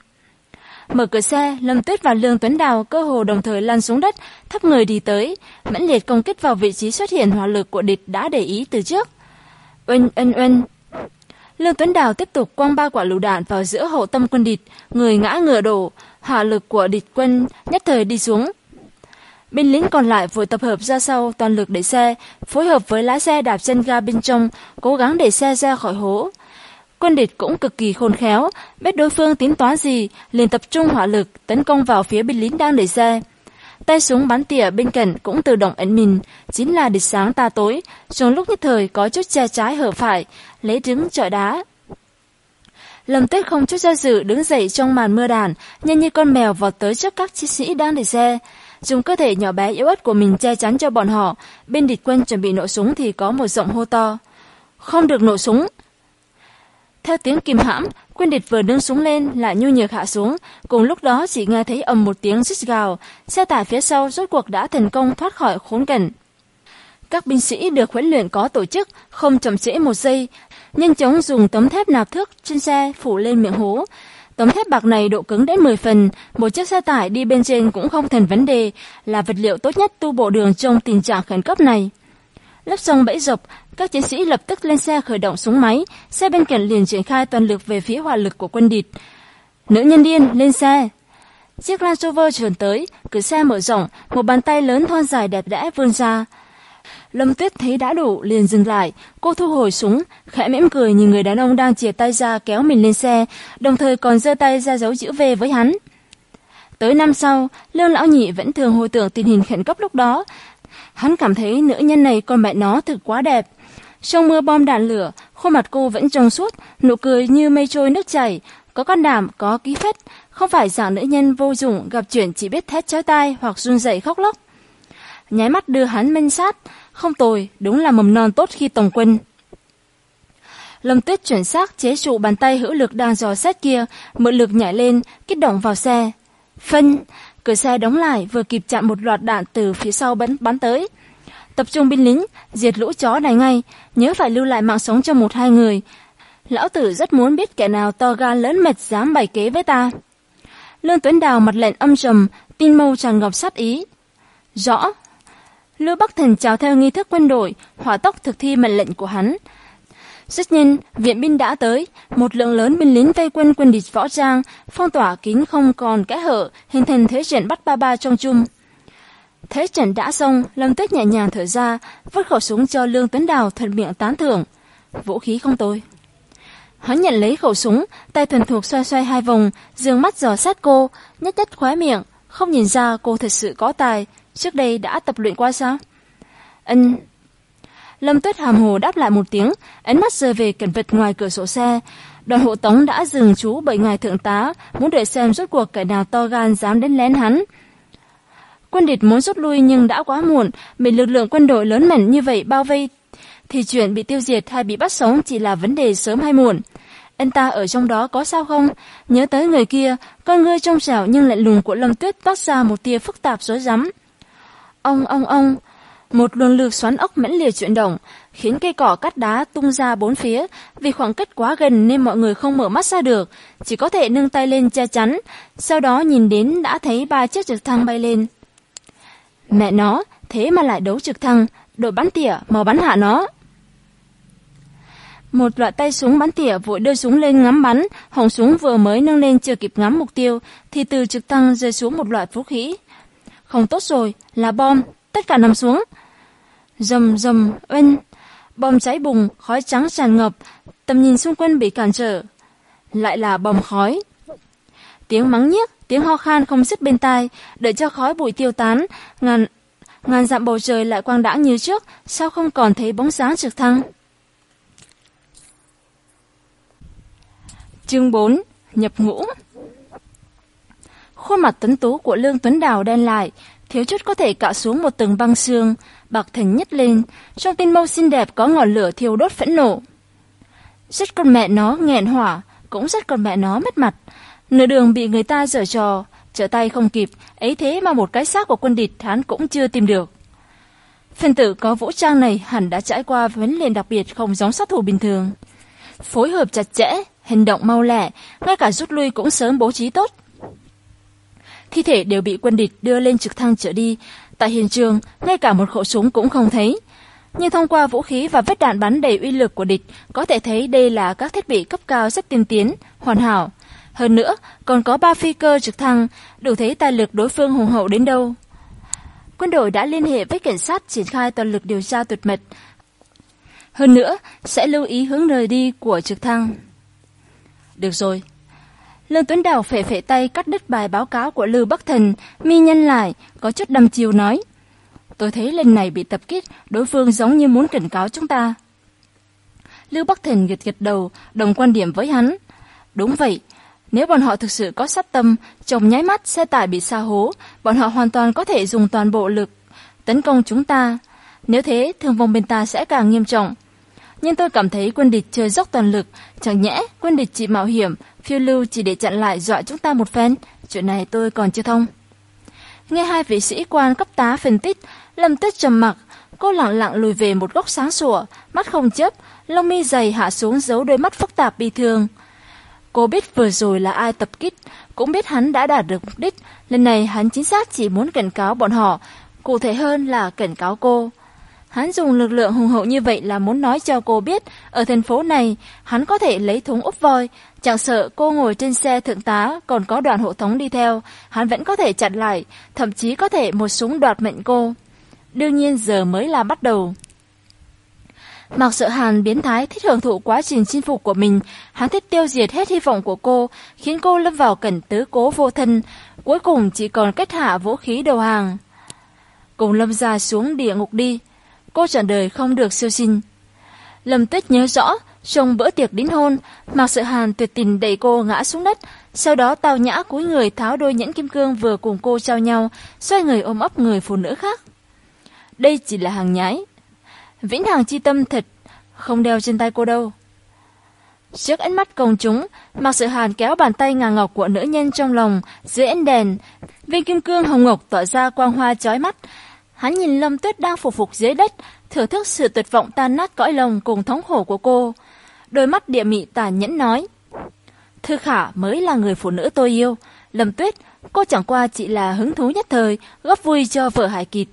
Mở cửa xe, Lâm Tuyết và Lương Tuấn Đào cơ hồ đồng thời lăn xuống đất, thấp người đi tới, mãnh liệt công kích vào vị trí xuất hiện hỏa lực của địch đã để ý từ trước. Uân ân ân. Lương Tuấn Đào tiếp tục quăng ba quả lựu đạn vào giữa hậu tâm quân địch, người ngã ngựa đổ, hỏa lực của địch quân nhất thời đi xuống, Binh lính còn lại vội tập hợp ra sau toàn lực đẩy xe, phối hợp với lái xe đạp chân ga bên trong, cố gắng đẩy xe ra khỏi hố. Quân địch cũng cực kỳ khôn khéo, biết đối phương tính toán gì, liền tập trung hỏa lực tấn công vào phía binh lính đang đẩy xe. Tay súng bắn tỉa bên cạnh cũng tự động ẩn mình, chính là địch sáng ta tối, trong lúc nhất thời có chút che trái hở phải, lấy trứng trọi đá. Lâm Tuyết không chút do dự đứng dậy trong màn mưa đàn, nhanh như con mèo vọt tới trước các chiến sĩ đang đẩy xe dùng cơ thể nhỏ bé yếu ớt của mình che chắn cho bọn họ. Bên địch quân chuẩn bị nổ súng thì có một giọng hô to. Không được nổ súng. Theo tiếng kìm hãm, quân địch vừa nâng súng lên lại nhu nhược hạ xuống, cùng lúc đó chỉ nghe thấy ầm một tiếng rít gào, xe tải phía sau rốt cuộc đã thành công thoát khỏi khốn cảnh. Các binh sĩ được huấn luyện có tổ chức, không chậm trễ một giây, nhanh chóng dùng tấm thép nạp thước trên xe phủ lên miệng hố, Tấm thép bạc này độ cứng đến 10 phần, một chiếc xe tải đi bên trên cũng không thành vấn đề, là vật liệu tốt nhất tu bộ đường trong tình trạng khẩn cấp này lớp xong bẫy dọc, các chiến sĩ lập tức lên xe khởi động súng máy, xe bên cạnh liền triển khai toàn lực về phía hỏa lực của quân địch. Nữ nhân điên, lên xe! Chiếc Land Rover trườn tới, cửa xe mở rộng, một bàn tay lớn thon dài đẹp đẽ vươn ra. Lâm Tuyết thấy đã đủ, liền dừng lại. Cô thu hồi súng, khẽ mỉm cười nhìn người đàn ông đang chìa tay ra kéo mình lên xe, đồng thời còn giơ tay ra dấu chữ V với hắn. Tới năm sau, Lương Lão Nhị vẫn thường hồi tưởng tình hình khẩn cấp lúc đó. Hắn cảm thấy nữ nhân này con mẹ nó thực quá đẹp. Trong mưa bom đạn lửa, khuôn mặt cô vẫn trong suốt, nụ cười như mây trôi nước chảy, có can đảm, có ký phách, không phải dạng nữ nhân vô dụng gặp chuyện chỉ biết thét chói tai hoặc run rẩy khóc lóc. Nháy mắt đưa hắn men sát, không tồi, đúng là mầm non tốt khi tổng quân. Lâm Tuyết chuyển xác chế trụ bàn tay hữu lực đang dò xét kia, mượn lực nhảy lên, kích động vào xe. Phân, cửa xe đóng lại vừa kịp chặn một loạt đạn từ phía sau bắn bắn tới. Tập trung binh lính, diệt lũ chó này ngay, nhớ phải lưu lại mạng sống cho một hai người. Lão tử rất muốn biết kẻ nào to gan lớn mệt dám bày kế với ta. Lương Tuấn Đào mặt lệnh âm trầm, tin mâu tràn ngập sát ý. Rõ, Lưu Bắc Thần chào theo nghi thức quân đội, hỏa tốc thực thi mệnh lệnh của hắn. Rất nhanh, viện binh đã tới, một lượng lớn binh lính vây quân quân địch võ trang, phong tỏa kín không còn kẽ hở, hình thành thế trận bắt ba ba trong chung. Thế trận đã xong, Lâm Tuyết nhẹ nhàng thở ra, vứt khẩu súng cho Lương Tuấn Đào thuận miệng tán thưởng. Vũ khí không tôi. Hắn nhận lấy khẩu súng, tay thuần thuộc xoay xoay hai vòng, dương mắt dò sát cô, nhất nhất khóe miệng, không nhìn ra cô thật sự có tài, Trước đây đã tập luyện qua sao? Ân. Lâm Tuyết hàm hồ đáp lại một tiếng, ánh mắt rơi về cảnh vật ngoài cửa sổ xe. Đoàn hộ tống đã dừng chú bởi ngài thượng tá, muốn đợi xem rốt cuộc kẻ nào to gan dám đến lén hắn. Quân địch muốn rút lui nhưng đã quá muộn, bị lực lượng quân đội lớn mạnh như vậy bao vây, thì chuyện bị tiêu diệt hay bị bắt sống chỉ là vấn đề sớm hay muộn. Anh ta ở trong đó có sao không? Nhớ tới người kia, con ngươi trong trẻo nhưng lạnh lùng của Lâm Tuyết toát ra một tia phức tạp rối rắm. Ông ông ông, một luồng lực xoắn ốc mãnh liệt chuyển động, khiến cây cỏ cắt đá tung ra bốn phía, vì khoảng cách quá gần nên mọi người không mở mắt ra được, chỉ có thể nâng tay lên che chắn, sau đó nhìn đến đã thấy ba chiếc trực thăng bay lên. Mẹ nó, thế mà lại đấu trực thăng, đội bắn tỉa, màu bắn hạ nó. Một loại tay súng bắn tỉa vội đưa súng lên ngắm bắn, hỏng súng vừa mới nâng lên chưa kịp ngắm mục tiêu, thì từ trực thăng rơi xuống một loại vũ khí. Không tốt rồi, là bom, tất cả nằm xuống. Rầm rầm, oanh, bom cháy bùng, khói trắng tràn ngập, tầm nhìn xung quanh bị cản trở. Lại là bom khói. Tiếng mắng nhiếc, tiếng ho khan không dứt bên tai, đợi cho khói bụi tiêu tán, ngàn ngàn dặm bầu trời lại quang đãng như trước, sao không còn thấy bóng dáng trực thăng. Chương 4: Nhập ngũ Khuôn mặt tuấn tú của Lương Tuấn Đào đen lại, thiếu chút có thể cạo xuống một tầng băng xương, bạc thành nhất lên, trong tin mâu xinh đẹp có ngọn lửa thiêu đốt phẫn nộ. Rất con mẹ nó nghẹn hỏa, cũng rất con mẹ nó mất mặt. Nửa đường bị người ta giở trò, trở tay không kịp, ấy thế mà một cái xác của quân địch hắn cũng chưa tìm được. phần tử có vũ trang này hẳn đã trải qua vấn luyện đặc biệt không giống sát thủ bình thường. Phối hợp chặt chẽ, hành động mau lẹ, ngay cả rút lui cũng sớm bố trí tốt thi thể đều bị quân địch đưa lên trực thăng chở đi. Tại hiện trường, ngay cả một khẩu súng cũng không thấy. Nhưng thông qua vũ khí và vết đạn bắn đầy uy lực của địch, có thể thấy đây là các thiết bị cấp cao rất tiên tiến, hoàn hảo. Hơn nữa, còn có ba phi cơ trực thăng, đủ thấy tài lực đối phương hùng hậu đến đâu. Quân đội đã liên hệ với cảnh sát triển khai toàn lực điều tra tuyệt mật. Hơn nữa, sẽ lưu ý hướng rời đi của trực thăng. Được rồi, Lương Tuấn Đào phệ phệ tay cắt đứt bài báo cáo của Lưu Bắc Thần, mi nhân lại, có chút đăm chiều nói. Tôi thấy lần này bị tập kích, đối phương giống như muốn cảnh cáo chúng ta. Lưu Bắc Thần gật gật đầu, đồng quan điểm với hắn. Đúng vậy, nếu bọn họ thực sự có sát tâm, trồng nháy mắt xe tải bị xa hố, bọn họ hoàn toàn có thể dùng toàn bộ lực tấn công chúng ta. Nếu thế, thương vong bên ta sẽ càng nghiêm trọng. Nhưng tôi cảm thấy quân địch chơi dốc toàn lực, chẳng nhẽ quân địch chỉ mạo hiểm, phiêu lưu chỉ để chặn lại dọa chúng ta một phen, chuyện này tôi còn chưa thông. Nghe hai vị sĩ quan cấp tá phân tích, Lâm Tuyết trầm mặc, cô lặng lặng lùi về một góc sáng sủa, mắt không chớp, lông mi dày hạ xuống giấu đôi mắt phức tạp bi thương. Cô biết vừa rồi là ai tập kích, cũng biết hắn đã đạt được mục đích. Lần này hắn chính xác chỉ muốn cảnh cáo bọn họ, cụ thể hơn là cảnh cáo cô. Hắn dùng lực lượng hùng hậu như vậy là muốn nói cho cô biết, ở thành phố này, hắn có thể lấy thúng úp voi, chẳng sợ cô ngồi trên xe thượng tá, còn có đoàn hộ thống đi theo, hắn vẫn có thể chặn lại, thậm chí có thể một súng đoạt mệnh cô. Đương nhiên giờ mới là bắt đầu. Mặc sợ Hàn biến thái thích hưởng thụ quá trình chinh phục của mình, hắn thích tiêu diệt hết hy vọng của cô, khiến cô lâm vào cảnh tứ cố vô thân, cuối cùng chỉ còn kết hạ vũ khí đầu hàng. Cùng lâm ra xuống địa ngục đi, cô trọn đời không được siêu sinh. Lâm Tuyết nhớ rõ, trong bữa tiệc đính hôn, Mạc Sợ Hàn tuyệt tình đẩy cô ngã xuống đất, sau đó tào nhã cúi người tháo đôi nhẫn kim cương vừa cùng cô trao nhau, xoay người ôm ấp người phụ nữ khác. Đây chỉ là hàng nhái, Vĩnh Hằng chi tâm thật, không đeo trên tay cô đâu. Trước ánh mắt công chúng, Mạc Sự Hàn kéo bàn tay ngà ngọc của nữ nhân trong lòng, dưới ánh đèn. Viên kim cương hồng ngọc tỏa ra quang hoa chói mắt. Hắn nhìn Lâm Tuyết đang phục phục dưới đất, thưởng thức sự tuyệt vọng tan nát cõi lòng cùng thống khổ của cô. Đôi mắt địa mị tàn nhẫn nói. Thư Khả mới là người phụ nữ tôi yêu. Lâm Tuyết, cô chẳng qua chỉ là hứng thú nhất thời, góp vui cho vợ Hải Kịt.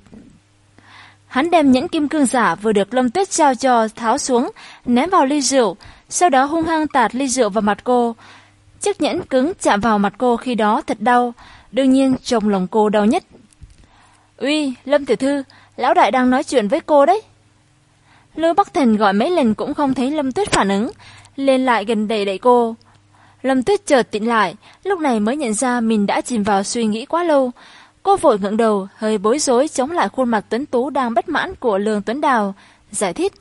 Hắn đem nhẫn kim cương giả vừa được Lâm Tuyết trao cho tháo xuống, ném vào ly rượu, sau đó hung hăng tạt ly rượu vào mặt cô. Chiếc nhẫn cứng chạm vào mặt cô khi đó thật đau, đương nhiên trong lòng cô đau nhất. Uy, Lâm Tiểu Thư, lão đại đang nói chuyện với cô đấy. Lưu Bắc Thần gọi mấy lần cũng không thấy Lâm Tuyết phản ứng, lên lại gần đầy đẩy cô. Lâm Tuyết chợt tỉnh lại, lúc này mới nhận ra mình đã chìm vào suy nghĩ quá lâu, Cô vội ngẩng đầu, hơi bối rối chống lại khuôn mặt tuấn tú đang bất mãn của Lương Tuấn Đào, giải thích.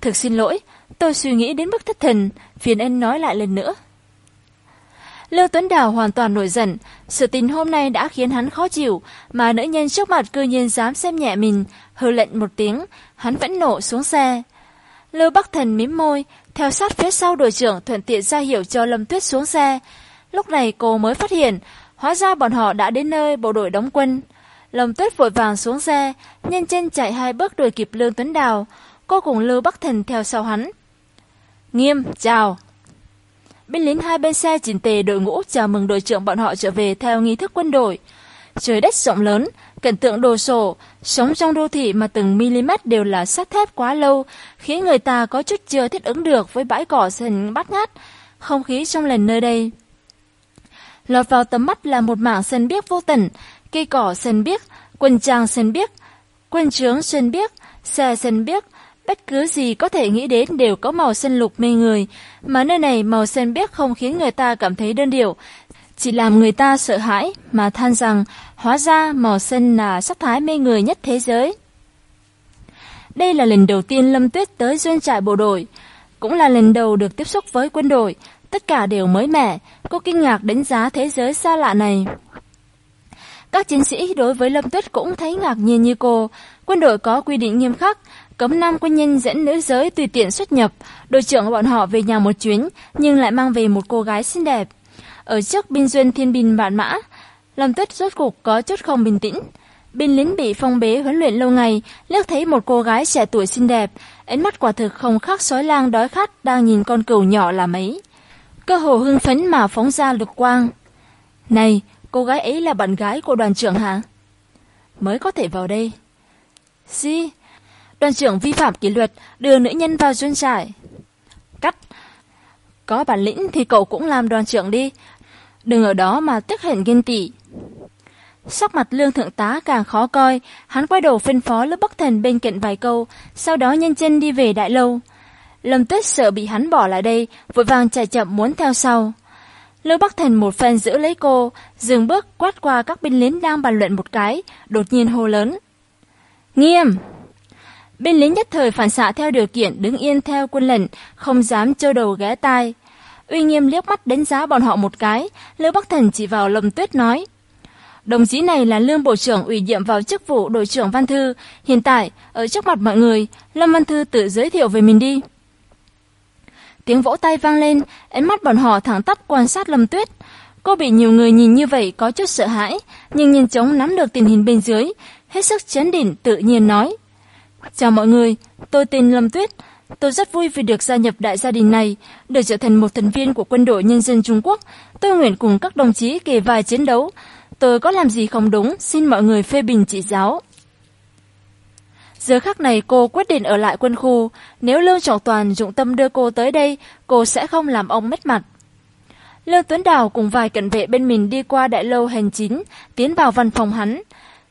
Thực xin lỗi, tôi suy nghĩ đến mức thất thần, phiền anh nói lại lần nữa. Lưu Tuấn Đào hoàn toàn nổi giận, sự tình hôm nay đã khiến hắn khó chịu, mà nữ nhân trước mặt cư nhiên dám xem nhẹ mình, hừ lệnh một tiếng, hắn vẫn nổ xuống xe. Lưu Bắc Thần mím môi, theo sát phía sau đội trưởng thuận tiện ra hiệu cho Lâm Tuyết xuống xe. Lúc này cô mới phát hiện, Hóa ra bọn họ đã đến nơi bộ đội đóng quân. Lâm tuyết vội vàng xuống xe, nhân chân chạy hai bước đuổi kịp Lương Tuấn Đào. Cô cùng Lưu Bắc Thần theo sau hắn. Nghiêm, chào. Binh lính hai bên xe chỉnh tề đội ngũ chào mừng đội trưởng bọn họ trở về theo nghi thức quân đội. Trời đất rộng lớn, cảnh tượng đồ sổ, sống trong đô thị mà từng mm đều là sắt thép quá lâu, khiến người ta có chút chưa thích ứng được với bãi cỏ xanh bát ngát, không khí trong lành nơi đây. Lọt vào tầm mắt là một mảng sân biếc vô tận, cây cỏ sân biếc, quần trang sân biếc, quân trướng sân biếc, xe sân biếc, bất cứ gì có thể nghĩ đến đều có màu xanh lục mê người, mà nơi này màu xanh biếc không khiến người ta cảm thấy đơn điệu, chỉ làm người ta sợ hãi mà than rằng hóa ra màu xanh là sắc thái mê người nhất thế giới. Đây là lần đầu tiên Lâm Tuyết tới doanh trại bộ đội, cũng là lần đầu được tiếp xúc với quân đội, tất cả đều mới mẻ, cô kinh ngạc đánh giá thế giới xa lạ này. Các chiến sĩ đối với Lâm Tuyết cũng thấy ngạc nhiên như cô. Quân đội có quy định nghiêm khắc, cấm nam quân nhân dẫn nữ giới tùy tiện xuất nhập. Đội trưởng bọn họ về nhà một chuyến, nhưng lại mang về một cô gái xinh đẹp. Ở trước binh duyên thiên bình vạn mã, Lâm Tuyết rốt cục có chút không bình tĩnh. Binh lính bị phong bế huấn luyện lâu ngày, liếc thấy một cô gái trẻ tuổi xinh đẹp, ánh mắt quả thực không khác sói lang đói khát đang nhìn con cừu nhỏ là mấy cơ hồ hưng phấn mà phóng ra lục quang. Này, cô gái ấy là bạn gái của đoàn trưởng hả? Mới có thể vào đây. Gì? Đoàn trưởng vi phạm kỷ luật, đưa nữ nhân vào doanh trại. Cắt. Có bản lĩnh thì cậu cũng làm đoàn trưởng đi. Đừng ở đó mà tức hận ghen tị. Sắc mặt lương thượng tá càng khó coi, hắn quay đầu phân phó lớp bắc thần bên cạnh vài câu, sau đó nhanh chân đi về đại lâu. Lâm Tuyết sợ bị hắn bỏ lại đây, vội vàng chạy chậm muốn theo sau. Lưu Bắc Thần một phen giữ lấy cô, dừng bước quát qua các binh lính đang bàn luận một cái, đột nhiên hô lớn. Nghiêm! Binh lính nhất thời phản xạ theo điều kiện đứng yên theo quân lệnh, không dám trơ đầu ghé tai. Uy nghiêm liếc mắt đánh giá bọn họ một cái, Lưu Bắc Thần chỉ vào lầm Tuyết nói. Đồng chí này là lương bộ trưởng ủy nhiệm vào chức vụ đội trưởng Văn Thư. Hiện tại, ở trước mặt mọi người, Lâm Văn Thư tự giới thiệu về mình đi. Tiếng vỗ tay vang lên, ánh mắt bọn họ thẳng tắp quan sát Lâm Tuyết. Cô bị nhiều người nhìn như vậy có chút sợ hãi, nhưng nhanh chóng nắm được tình hình bên dưới, hết sức chấn định tự nhiên nói. Chào mọi người, tôi tên Lâm Tuyết, Tôi rất vui vì được gia nhập đại gia đình này, được trở thành một thành viên của quân đội nhân dân Trung Quốc. Tôi nguyện cùng các đồng chí kề vai chiến đấu. Tôi có làm gì không đúng, xin mọi người phê bình chỉ giáo. Giờ khắc này cô quyết định ở lại quân khu, nếu Lương Trọng Toàn dụng tâm đưa cô tới đây, cô sẽ không làm ông mất mặt. Lương Tuấn Đào cùng vài cận vệ bên mình đi qua đại lâu hành chính, tiến vào văn phòng hắn.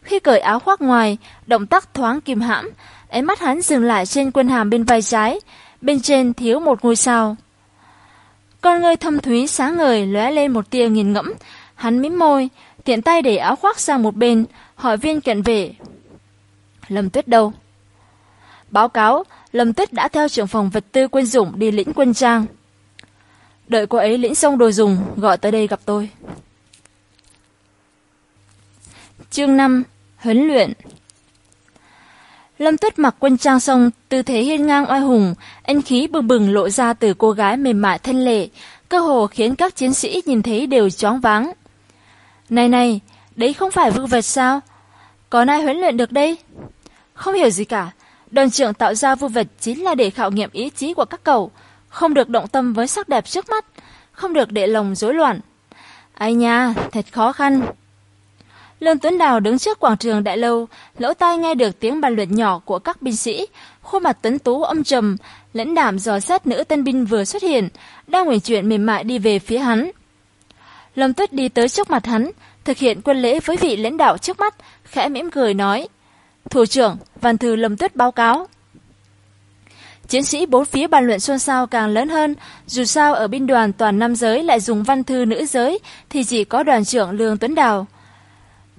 Khi cởi áo khoác ngoài, động tác thoáng kìm hãm, ánh mắt hắn dừng lại trên quân hàm bên vai trái, bên trên thiếu một ngôi sao. Con người thâm thúy sáng ngời lóe lên một tia nghiền ngẫm, hắn mím môi, tiện tay để áo khoác sang một bên, hỏi viên cận vệ. Lâm Tuyết đâu? Báo cáo, Lâm Tuyết đã theo trưởng phòng vật tư quân dụng đi lĩnh quân trang. Đợi cô ấy lĩnh xong đồ dùng, gọi tới đây gặp tôi. Chương 5 Huấn luyện Lâm Tuyết mặc quân trang xong, tư thế hiên ngang oai hùng, anh khí bừng bừng lộ ra từ cô gái mềm mại thân lệ, cơ hồ khiến các chiến sĩ nhìn thấy đều choáng váng. Này này, đấy không phải vư vật sao? Có ai huấn luyện được đây? Không hiểu gì cả, đoàn trưởng tạo ra vư vật chính là để khảo nghiệm ý chí của các cậu, không được động tâm với sắc đẹp trước mắt, không được để lòng rối loạn. Ai nha, thật khó khăn. Lương Tuấn Đào đứng trước quảng trường đại lâu, lỗ tai nghe được tiếng bàn luận nhỏ của các binh sĩ, khuôn mặt tuấn tú âm trầm, lãnh đảm dò xét nữ tân binh vừa xuất hiện, đang nguyện chuyện mềm mại đi về phía hắn. Lâm Tuyết đi tới trước mặt hắn, thực hiện quân lễ với vị lãnh đạo trước mắt, khẽ mỉm cười nói: "Thủ trưởng, văn thư Lâm Tuyết báo cáo." Chiến sĩ bốn phía bàn luận xôn xao càng lớn hơn, dù sao ở binh đoàn toàn nam giới lại dùng văn thư nữ giới thì chỉ có đoàn trưởng Lương Tuấn Đào.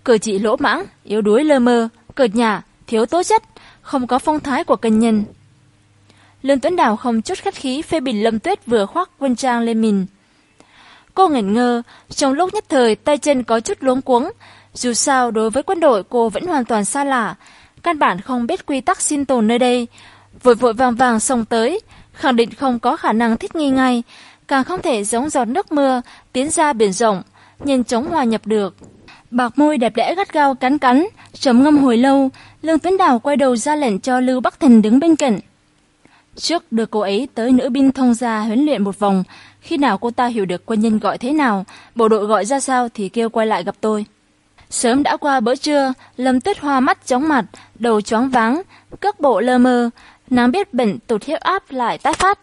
Cử chỉ lỗ mãng, yếu đuối lơ mơ, cợt nhả, thiếu tố chất, không có phong thái của cân nhân. Lương Tuấn Đào không chút khách khí phê bình Lâm Tuyết vừa khoác quân trang lên mình. Cô ngẩn ngơ, trong lúc nhất thời tay chân có chút luống cuống, dù sao đối với quân đội cô vẫn hoàn toàn xa lạ, căn bản không biết quy tắc sinh tồn nơi đây, vội vội vàng vàng xông tới, khẳng định không có khả năng thích nghi ngay, càng không thể giống giọt nước mưa tiến ra biển rộng, nhanh chóng hòa nhập được. Bạc môi đẹp đẽ gắt gao cắn cắn, chấm ngâm hồi lâu, Lương Tuấn Đào quay đầu ra lệnh cho Lưu Bắc Thần đứng bên cạnh. Trước đưa cô ấy tới nữ binh thông gia huấn luyện một vòng, khi nào cô ta hiểu được quân nhân gọi thế nào, bộ đội gọi ra sao thì kêu quay lại gặp tôi. Sớm đã qua bữa trưa, Lâm Tuyết hoa mắt chóng mặt, đầu choáng váng, cước bộ lơ mơ, nàng biết bệnh tụt huyết áp lại tái phát.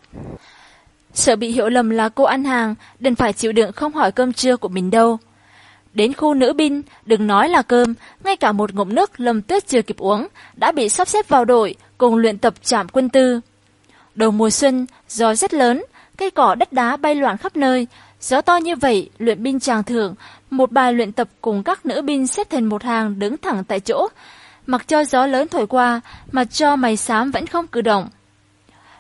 Sợ bị hiểu lầm là cô ăn hàng, đừng phải chịu đựng không hỏi cơm trưa của mình đâu. Đến khu nữ binh, đừng nói là cơm, ngay cả một ngụm nước Lâm Tuyết chưa kịp uống, đã bị sắp xếp vào đội, cùng luyện tập trạm quân tư. Đầu mùa xuân, gió rất lớn, cây cỏ đất đá bay loạn khắp nơi, gió to như vậy, luyện binh tràng thưởng, một bài luyện tập cùng các nữ binh xếp thành một hàng đứng thẳng tại chỗ, mặc cho gió lớn thổi qua, mặt cho mày xám vẫn không cử động.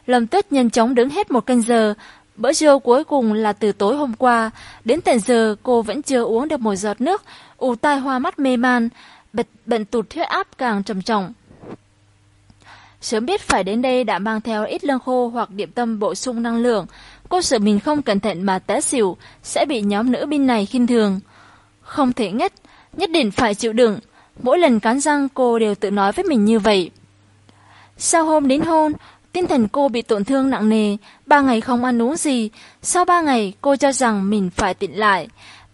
Lâm Tuyết nhanh chóng đứng hết một canh giờ, bữa trưa cuối cùng là từ tối hôm qua, đến tận giờ cô vẫn chưa uống được một giọt nước, ù tai hoa mắt mê man, bệnh, bệnh tụt huyết áp càng trầm trọng. Sớm biết phải đến đây đã mang theo ít lương khô hoặc điểm tâm bổ sung năng lượng, cô sợ mình không cẩn thận mà té xỉu, sẽ bị nhóm nữ binh này khinh thường. Không thể ngất, nhất định phải chịu đựng, Mỗi lần cắn răng cô đều tự nói với mình như vậy. Sau hôm đến hôn, tinh thần cô bị tổn thương nặng nề, ba ngày không ăn uống gì. Sau ba ngày cô cho rằng mình phải tỉnh lại,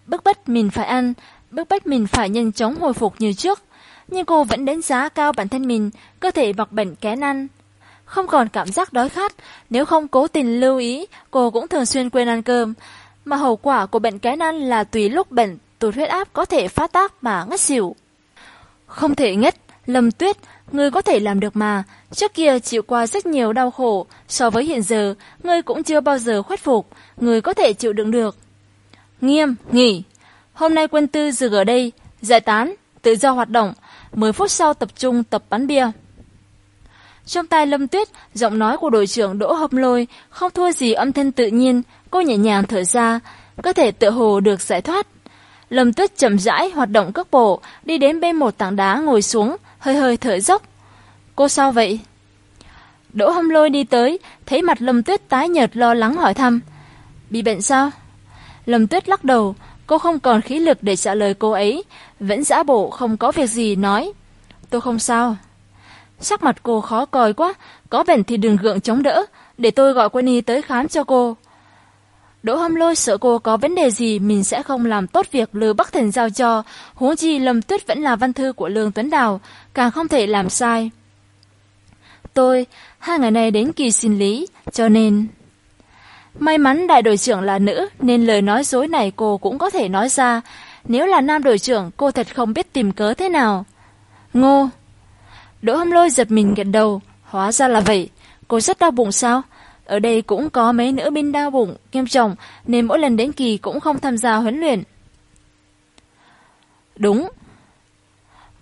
bức bách mình phải ăn, bức bách mình phải nhanh chóng hồi phục như trước. Nhưng cô vẫn đánh giá cao bản thân mình, cơ thể bọc bệnh kén ăn. Không còn cảm giác đói khát, nếu không cố tình lưu ý, cô cũng thường xuyên quên ăn cơm. Mà hậu quả của bệnh kén ăn là tùy lúc bệnh tụt huyết áp có thể phát tác mà ngất xỉu. Không thể ngất, Lâm Tuyết, ngươi có thể làm được mà. Trước kia chịu qua rất nhiều đau khổ, so với hiện giờ, ngươi cũng chưa bao giờ khuất phục, ngươi có thể chịu đựng được. Nghiêm, nghỉ. Hôm nay quân tư dừng ở đây, giải tán, tự do hoạt động, 10 phút sau tập trung tập bắn bia. Trong tai Lâm Tuyết, giọng nói của đội trưởng Đỗ Hâm Lôi không thua gì âm thanh tự nhiên, cô nhẹ nhàng thở ra, có thể tự hồ được giải thoát. Lâm Tuyết chậm rãi hoạt động cước bộ, đi đến bên một tảng đá ngồi xuống, hơi hơi thở dốc. Cô sao vậy? Đỗ hâm lôi đi tới, thấy mặt Lâm Tuyết tái nhợt lo lắng hỏi thăm. Bị bệnh sao? Lâm Tuyết lắc đầu, cô không còn khí lực để trả lời cô ấy, vẫn giả bộ không có việc gì nói. Tôi không sao. Sắc mặt cô khó coi quá, có bệnh thì đừng gượng chống đỡ, để tôi gọi quân y tới khám cho cô. Đỗ hâm lôi sợ cô có vấn đề gì mình sẽ không làm tốt việc lừa Bắc Thần giao cho, huống chi Lâm Tuyết vẫn là văn thư của Lương Tuấn Đào, càng không thể làm sai. Tôi, hai ngày này đến kỳ xin lý, cho nên... May mắn đại đội trưởng là nữ nên lời nói dối này cô cũng có thể nói ra. Nếu là nam đội trưởng cô thật không biết tìm cớ thế nào. Ngô. Đỗ hâm lôi giật mình gật đầu. Hóa ra là vậy. Cô rất đau bụng sao? Ở đây cũng có mấy nữ binh đau bụng, nghiêm trọng nên mỗi lần đến kỳ cũng không tham gia huấn luyện. Đúng.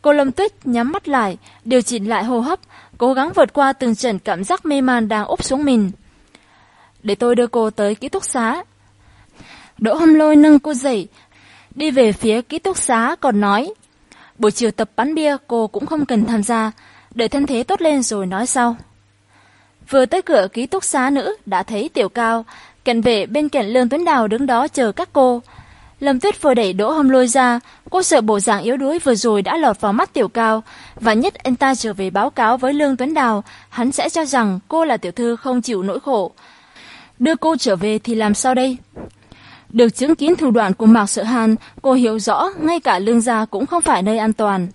Cô Lâm Tuyết nhắm mắt lại, điều chỉnh lại hô hấp, cố gắng vượt qua từng trận cảm giác mê man đang úp xuống mình để tôi đưa cô tới ký túc xá. Đỗ hâm lôi nâng cô dậy, đi về phía ký túc xá còn nói. Buổi chiều tập bắn bia cô cũng không cần tham gia, đợi thân thế tốt lên rồi nói sau. Vừa tới cửa ký túc xá nữ đã thấy tiểu cao, cảnh vệ bên cạnh Lương Tuấn Đào đứng đó chờ các cô. Lâm Tuyết vừa đẩy Đỗ Hâm Lôi ra, cô sợ bộ dạng yếu đuối vừa rồi đã lọt vào mắt tiểu cao, và nhất anh ta trở về báo cáo với Lương Tuấn Đào, hắn sẽ cho rằng cô là tiểu thư không chịu nỗi khổ. Đưa cô trở về thì làm sao đây? Được chứng kiến thủ đoạn của Mạc Sợ Hàn, cô hiểu rõ ngay cả lương gia cũng không phải nơi an toàn.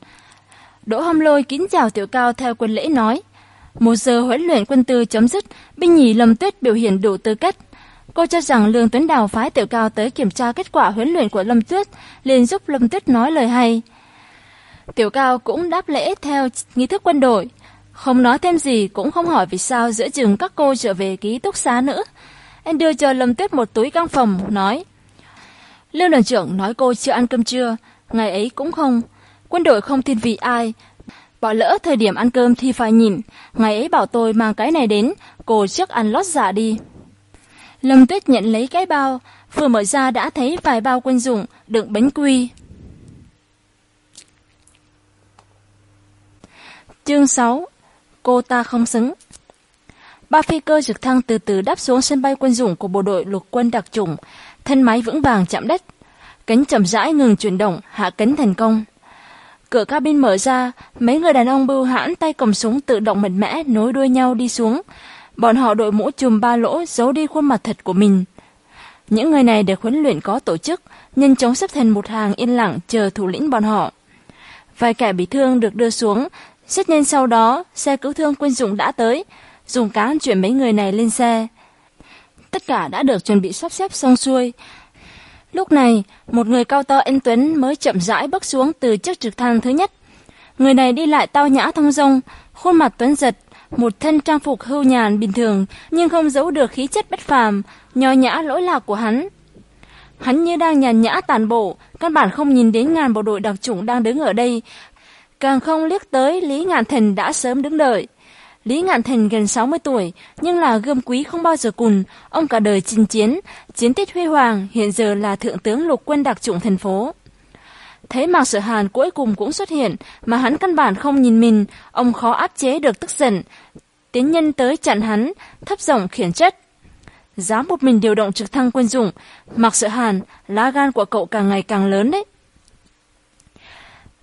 Đỗ Hâm Lôi kính chào Tiểu Cao theo quân lễ nói. Một giờ huấn luyện quân tư chấm dứt, binh nhì Lâm Tuyết biểu hiện đủ tư cách. Cô cho rằng Lương Tuấn Đào phái Tiểu Cao tới kiểm tra kết quả huấn luyện của Lâm Tuyết, liền giúp Lâm Tuyết nói lời hay. Tiểu Cao cũng đáp lễ theo nghi thức quân đội. Không nói thêm gì cũng không hỏi vì sao giữa chừng các cô trở về ký túc xá nữa. Anh đưa cho Lâm Tuyết một túi căng phòng, nói Lưu đoàn trưởng nói cô chưa ăn cơm trưa, ngày ấy cũng không. Quân đội không thiên vị ai. Bỏ lỡ thời điểm ăn cơm thì phải nhìn. Ngày ấy bảo tôi mang cái này đến, cô trước ăn lót giả dạ đi. Lâm Tuyết nhận lấy cái bao, vừa mở ra đã thấy vài bao quân dụng đựng bánh quy. Chương 6 Cô ta không xứng Ba phi cơ trực thăng từ từ đáp xuống sân bay quân dụng của bộ đội lục quân đặc chủng, thân máy vững vàng chạm đất. Cánh chậm rãi ngừng chuyển động, hạ cánh thành công. Cửa cabin mở ra, mấy người đàn ông bưu hãn tay cầm súng tự động mạnh mẽ nối đuôi nhau đi xuống. Bọn họ đội mũ chùm ba lỗ giấu đi khuôn mặt thật của mình. Những người này được huấn luyện có tổ chức, nhanh chóng xếp thành một hàng yên lặng chờ thủ lĩnh bọn họ. Vài kẻ bị thương được đưa xuống, rất nhanh sau đó, xe cứu thương quân dụng đã tới, dùng cán chuyển mấy người này lên xe. Tất cả đã được chuẩn bị sắp xếp xong xuôi. Lúc này, một người cao to anh Tuấn mới chậm rãi bước xuống từ chiếc trực thăng thứ nhất. Người này đi lại tao nhã thông dong, khuôn mặt Tuấn giật, một thân trang phục hưu nhàn bình thường nhưng không giấu được khí chất bất phàm, nho nhã lỗi lạc của hắn. Hắn như đang nhàn nhã tàn bộ, căn bản không nhìn đến ngàn bộ đội đặc chủng đang đứng ở đây, càng không liếc tới Lý Ngạn Thần đã sớm đứng đợi. Lý Ngạn Thành gần 60 tuổi, nhưng là gươm quý không bao giờ cùn, ông cả đời chinh chiến, chiến tích huy hoàng, hiện giờ là thượng tướng lục quân đặc chủng thành phố. Thấy Mạc Sở Hàn cuối cùng cũng xuất hiện, mà hắn căn bản không nhìn mình, ông khó áp chế được tức giận. Tiến nhân tới chặn hắn, thấp giọng khiển trách. Dám một mình điều động trực thăng quân dụng, Mạc Sở Hàn, lá gan của cậu càng ngày càng lớn đấy.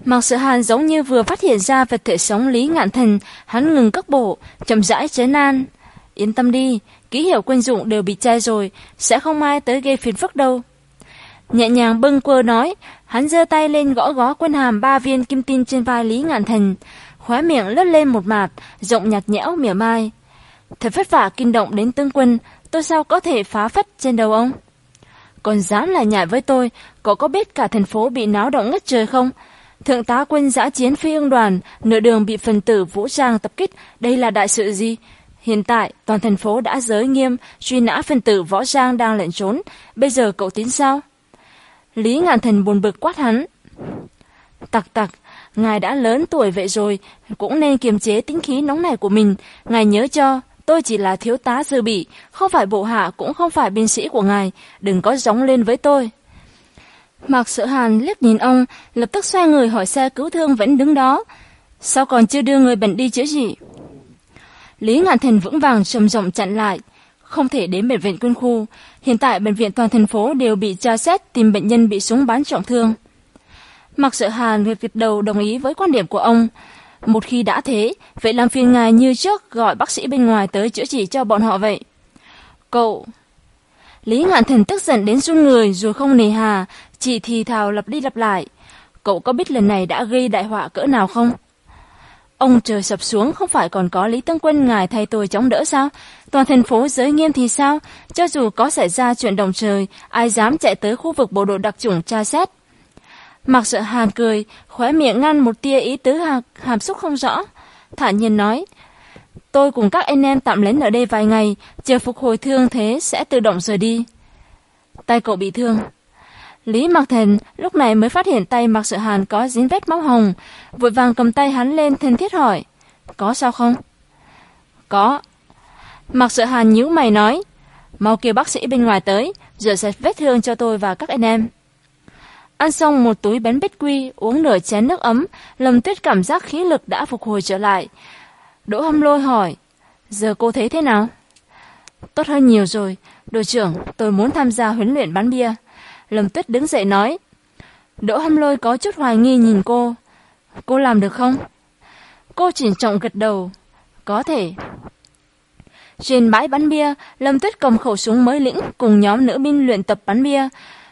Mạc Sở Hàn giống như vừa phát hiện ra vật thể sống Lý Ngạn Thần, hắn ngừng cước bộ, chậm rãi chế nan. Yên tâm đi, ký hiệu quân dụng đều bị che rồi, sẽ không ai tới gây phiền phức đâu. Nhẹ nhàng bưng quơ nói, hắn giơ tay lên gõ gõ quân hàm ba viên kim tin trên vai Lý Ngạn Thần, khóe miệng lướt lên một mạt, rộng nhạt nhẽo mỉa mai. Thật vất vả kinh động đến tương quân, tôi sao có thể phá phất trên đầu ông? Còn dám là nhại với tôi, cậu có biết cả thành phố bị náo động ngất trời không? Thượng tá quân giã chiến phi ương đoàn, nửa đường bị phần tử vũ trang tập kích, đây là đại sự gì? Hiện tại, toàn thành phố đã giới nghiêm, truy nã phần tử võ trang đang lẩn trốn. Bây giờ cậu tính sao? Lý ngàn thần buồn bực quát hắn. Tặc tặc, ngài đã lớn tuổi vậy rồi, cũng nên kiềm chế tính khí nóng này của mình. Ngài nhớ cho, tôi chỉ là thiếu tá dư bị, không phải bộ hạ cũng không phải binh sĩ của ngài. Đừng có giống lên với tôi. Mạc Sở Hàn liếc nhìn ông, lập tức xoay người hỏi xe cứu thương vẫn đứng đó. Sao còn chưa đưa người bệnh đi chữa trị? Lý Ngạn Thành vững vàng trầm giọng chặn lại. Không thể đến bệnh viện quân khu. Hiện tại bệnh viện toàn thành phố đều bị tra xét tìm bệnh nhân bị súng bắn trọng thương. mặc sợ Hàn việc gật đầu đồng ý với quan điểm của ông. Một khi đã thế, vậy làm phiền ngài như trước gọi bác sĩ bên ngoài tới chữa trị cho bọn họ vậy. Cậu... Lý Ngạn Thần tức giận đến run người rồi không nề hà, chỉ thì thào lặp đi lặp lại. Cậu có biết lần này đã gây đại họa cỡ nào không? Ông trời sập xuống không phải còn có Lý Tương Quân ngài thay tôi chống đỡ sao? Toàn thành phố giới nghiêm thì sao? Cho dù có xảy ra chuyện đồng trời, ai dám chạy tới khu vực bộ đội đặc chủng tra xét? Mặc sợ hàn cười, khóe miệng ngăn một tia ý tứ hà, hàm xúc không rõ. Thản nhiên nói, tôi cùng các anh em tạm lén ở đây vài ngày, chờ phục hồi thương thế sẽ tự động rời đi. Tay cậu bị thương. Lý Mặc Thần lúc này mới phát hiện tay Mặc Sợ Hàn có dính vết máu hồng, vội vàng cầm tay hắn lên thân thiết hỏi, có sao không? Có. Mặc Sợ Hàn nhíu mày nói, mau kêu bác sĩ bên ngoài tới, rửa sạch vết thương cho tôi và các anh em. Ăn xong một túi bánh bít quy, uống nửa chén nước ấm, Lâm Tuyết cảm giác khí lực đã phục hồi trở lại. Đỗ Hâm Lôi hỏi, giờ cô thấy thế nào? Tốt hơn nhiều rồi, đội trưởng, tôi muốn tham gia huấn luyện bắn bia. Lâm Tuyết đứng dậy nói. Đỗ Hâm Lôi có chút hoài nghi nhìn cô. Cô làm được không? Cô chỉnh trọng gật đầu. Có thể. Trên bãi bắn bia, Lâm Tuyết cầm khẩu súng mới lĩnh cùng nhóm nữ binh luyện tập bắn bia.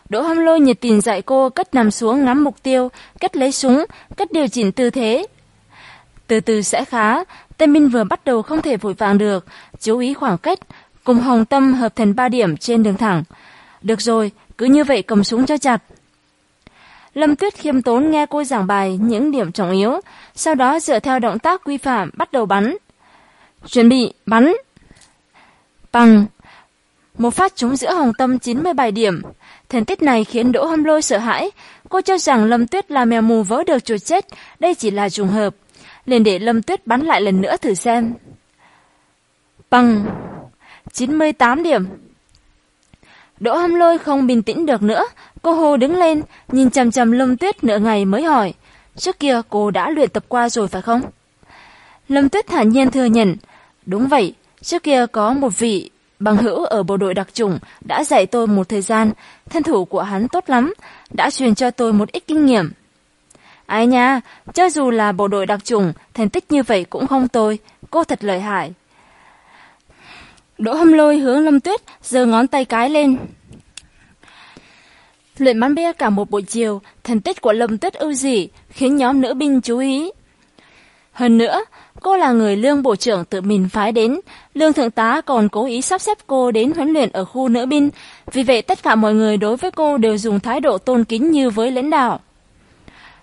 Đỗ Hâm Lôi nhiệt tình dạy cô cách nằm xuống ngắm mục tiêu, cách lấy súng, cách điều chỉnh tư thế. Từ từ sẽ khá, tên binh vừa bắt đầu không thể vội vàng được, chú ý khoảng cách, cùng hồng tâm hợp thành ba điểm trên đường thẳng. Được rồi, cứ như vậy cầm súng cho chặt. Lâm Tuyết khiêm tốn nghe cô giảng bài những điểm trọng yếu, sau đó dựa theo động tác quy phạm bắt đầu bắn. Chuẩn bị, bắn. Bằng. Một phát trúng giữa hồng tâm 97 điểm. Thành tích này khiến Đỗ Hâm Lôi sợ hãi. Cô cho rằng Lâm Tuyết là mèo mù vỡ được chuột chết, đây chỉ là trùng hợp. liền để Lâm Tuyết bắn lại lần nữa thử xem. Bằng. 98 điểm. Đỗ hâm lôi không bình tĩnh được nữa, cô Hồ đứng lên, nhìn chằm chằm Lâm Tuyết nửa ngày mới hỏi, trước kia cô đã luyện tập qua rồi phải không? Lâm Tuyết thản nhiên thừa nhận, đúng vậy, trước kia có một vị bằng hữu ở bộ đội đặc chủng đã dạy tôi một thời gian, thân thủ của hắn tốt lắm, đã truyền cho tôi một ít kinh nghiệm. Ai nha, cho dù là bộ đội đặc chủng, thành tích như vậy cũng không tôi, cô thật lợi hại. Đỗ hâm lôi hướng Lâm Tuyết, giơ ngón tay cái lên. Luyện bắn bia cả một buổi chiều, thành tích của Lâm Tuyết ưu dị, khiến nhóm nữ binh chú ý. Hơn nữa, cô là người lương bộ trưởng tự mình phái đến, lương thượng tá còn cố ý sắp xếp cô đến huấn luyện ở khu nữ binh, vì vậy tất cả mọi người đối với cô đều dùng thái độ tôn kính như với lãnh đạo.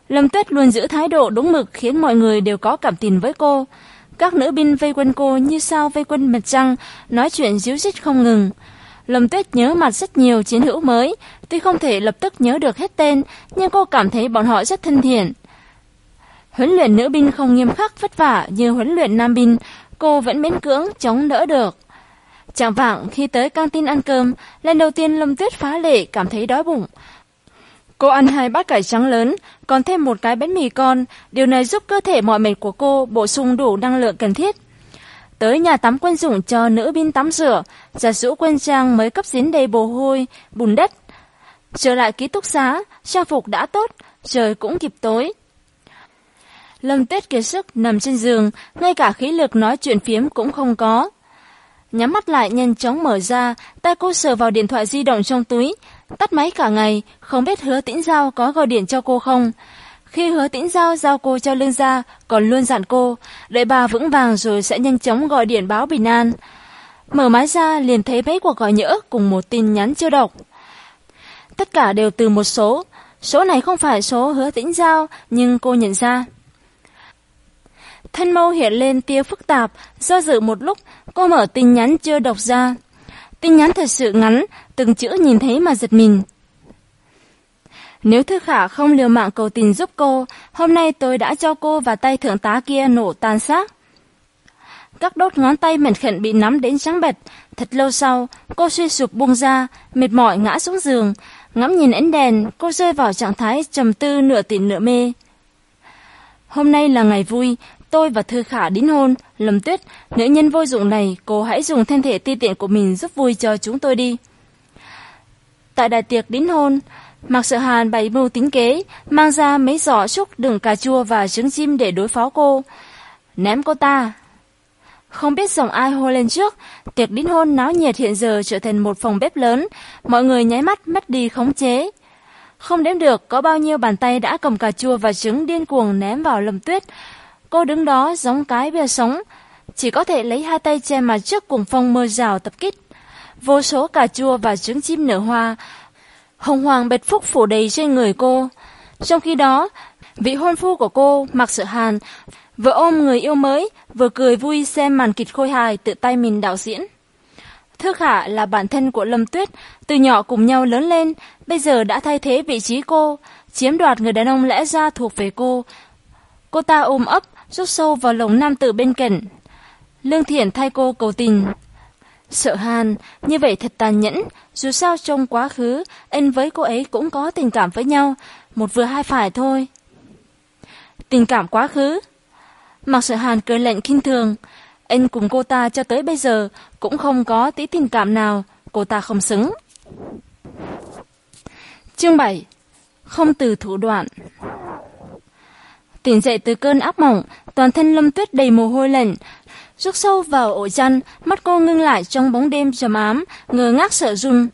Lâm Tuyết luôn giữ thái độ đúng mực khiến mọi người đều có cảm tình với cô. Các nữ binh vây quanh cô như sao vây quanh mặt trăng, nói chuyện díu dít không ngừng. Lâm Tuyết nhớ mặt rất nhiều chiến hữu mới, tuy không thể lập tức nhớ được hết tên, nhưng cô cảm thấy bọn họ rất thân thiện. Huấn luyện nữ binh không nghiêm khắc vất vả như huấn luyện nam binh, cô vẫn miễn cưỡng chống đỡ được. Chẳng vạng khi tới căng tin ăn cơm, lần đầu tiên Lâm Tuyết phá lệ cảm thấy đói bụng. Cô ăn hai bát cải trắng lớn, còn thêm một cái bánh mì con, điều này giúp cơ thể mọi mệt của cô bổ sung đủ năng lượng cần thiết. Tới nhà tắm quân dụng cho nữ binh tắm rửa, giả dũ quân trang mới cấp dính đầy bồ hôi, bùn đất. Trở lại ký túc xá, trang phục đã tốt, trời cũng kịp tối. Lâm Tuyết kiệt sức nằm trên giường, ngay cả khí lực nói chuyện phiếm cũng không có. Nhắm mắt lại nhanh chóng mở ra, tay cô sờ vào điện thoại di động trong túi, tắt máy cả ngày, không biết hứa tĩnh giao có gọi điện cho cô không. Khi hứa tĩnh giao giao cô cho lương gia, còn luôn dặn cô, đợi bà vững vàng rồi sẽ nhanh chóng gọi điện báo bình an. Mở máy ra liền thấy mấy cuộc gọi nhỡ cùng một tin nhắn chưa đọc. Tất cả đều từ một số, số này không phải số hứa tĩnh giao, nhưng cô nhận ra. Thân mâu hiện lên tia phức tạp, do dự một lúc, cô mở tin nhắn chưa đọc ra. Tin nhắn thật sự ngắn, từng chữ nhìn thấy mà giật mình. Nếu Thư Khả không liều mạng cầu tình giúp cô, hôm nay tôi đã cho cô và tay thượng tá kia nổ tan xác. Các đốt ngón tay mệt khẩn bị nắm đến trắng bệt. Thật lâu sau, cô suy sụp buông ra, mệt mỏi ngã xuống giường. Ngắm nhìn ánh đèn, cô rơi vào trạng thái trầm tư nửa tỉnh nửa mê. Hôm nay là ngày vui, tôi và Thư Khả đính hôn. Lâm Tuyết, nữ nhân vô dụng này, cô hãy dùng thân thể ti tiện của mình giúp vui cho chúng tôi đi. Tại đại tiệc đính hôn, Mặc sợ hàn bày mưu tính kế, mang ra mấy giỏ xúc đựng cà chua và trứng chim để đối phó cô. Ném cô ta. Không biết dòng ai hô lên trước, tiệc đính hôn náo nhiệt hiện giờ trở thành một phòng bếp lớn, mọi người nháy mắt mất đi khống chế. Không đếm được có bao nhiêu bàn tay đã cầm cà chua và trứng điên cuồng ném vào lầm tuyết. Cô đứng đó giống cái bia sống, chỉ có thể lấy hai tay che mặt trước cùng phong mưa rào tập kích. Vô số cà chua và trứng chim nở hoa, hồng hoàng bệt phúc phủ đầy trên người cô. Trong khi đó, vị hôn phu của cô, mặc sợ hàn, vừa ôm người yêu mới, vừa cười vui xem màn kịch khôi hài tự tay mình đạo diễn. Thư Khả là bạn thân của Lâm Tuyết, từ nhỏ cùng nhau lớn lên, bây giờ đã thay thế vị trí cô, chiếm đoạt người đàn ông lẽ ra thuộc về cô. Cô ta ôm ấp, rút sâu vào lồng nam tử bên cạnh. Lương Thiển thay cô cầu tình. Sợ Hàn, như vậy thật tàn nhẫn, dù sao trong quá khứ, anh với cô ấy cũng có tình cảm với nhau, một vừa hai phải thôi. Tình cảm quá khứ. Mặc sợ Hàn cười lệnh kinh thường, anh cùng cô ta cho tới bây giờ cũng không có tí tình cảm nào, cô ta không xứng. Chương 7 Không từ thủ đoạn Tỉnh dậy từ cơn ác mộng, toàn thân lâm tuyết đầy mồ hôi lạnh, rút sâu vào ổ chăn, mắt cô ngưng lại trong bóng đêm trầm ám, ngờ ngác sợ run.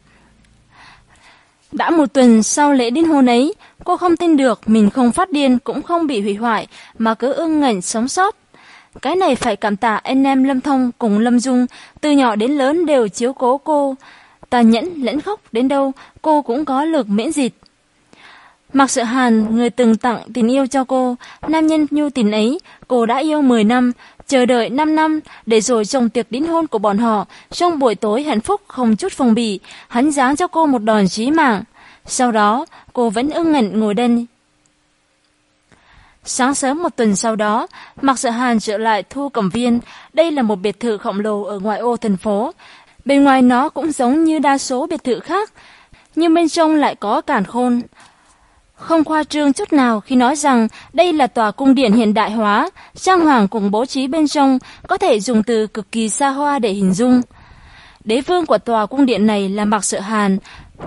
Đã một tuần sau lễ đính hôn ấy, cô không tin được mình không phát điên cũng không bị hủy hoại mà cứ ương ngạnh sống sót. Cái này phải cảm tạ anh em Lâm Thông cùng Lâm Dung, từ nhỏ đến lớn đều chiếu cố cô. Tàn nhẫn lẫn khóc đến đâu, cô cũng có lực miễn dịch. Mặc sự hàn, người từng tặng tình yêu cho cô, nam nhân nhu tình ấy, cô đã yêu 10 năm, chờ đợi 5 năm, để rồi trong tiệc đính hôn của bọn họ, trong buổi tối hạnh phúc không chút phòng bị, hắn giáng cho cô một đòn chí mạng. Sau đó, cô vẫn ưng ngẩn ngồi đen Sáng sớm một tuần sau đó, Mạc Sợ Hàn trở lại Thu Cẩm Viên. Đây là một biệt thự khổng lồ ở ngoại ô thành phố. Bên ngoài nó cũng giống như đa số biệt thự khác, nhưng bên trong lại có cản khôn. Không khoa trương chút nào khi nói rằng đây là tòa cung điện hiện đại hóa, trang hoàng cùng bố trí bên trong có thể dùng từ cực kỳ xa hoa để hình dung. Đế vương của tòa cung điện này là Mạc Sợ Hàn,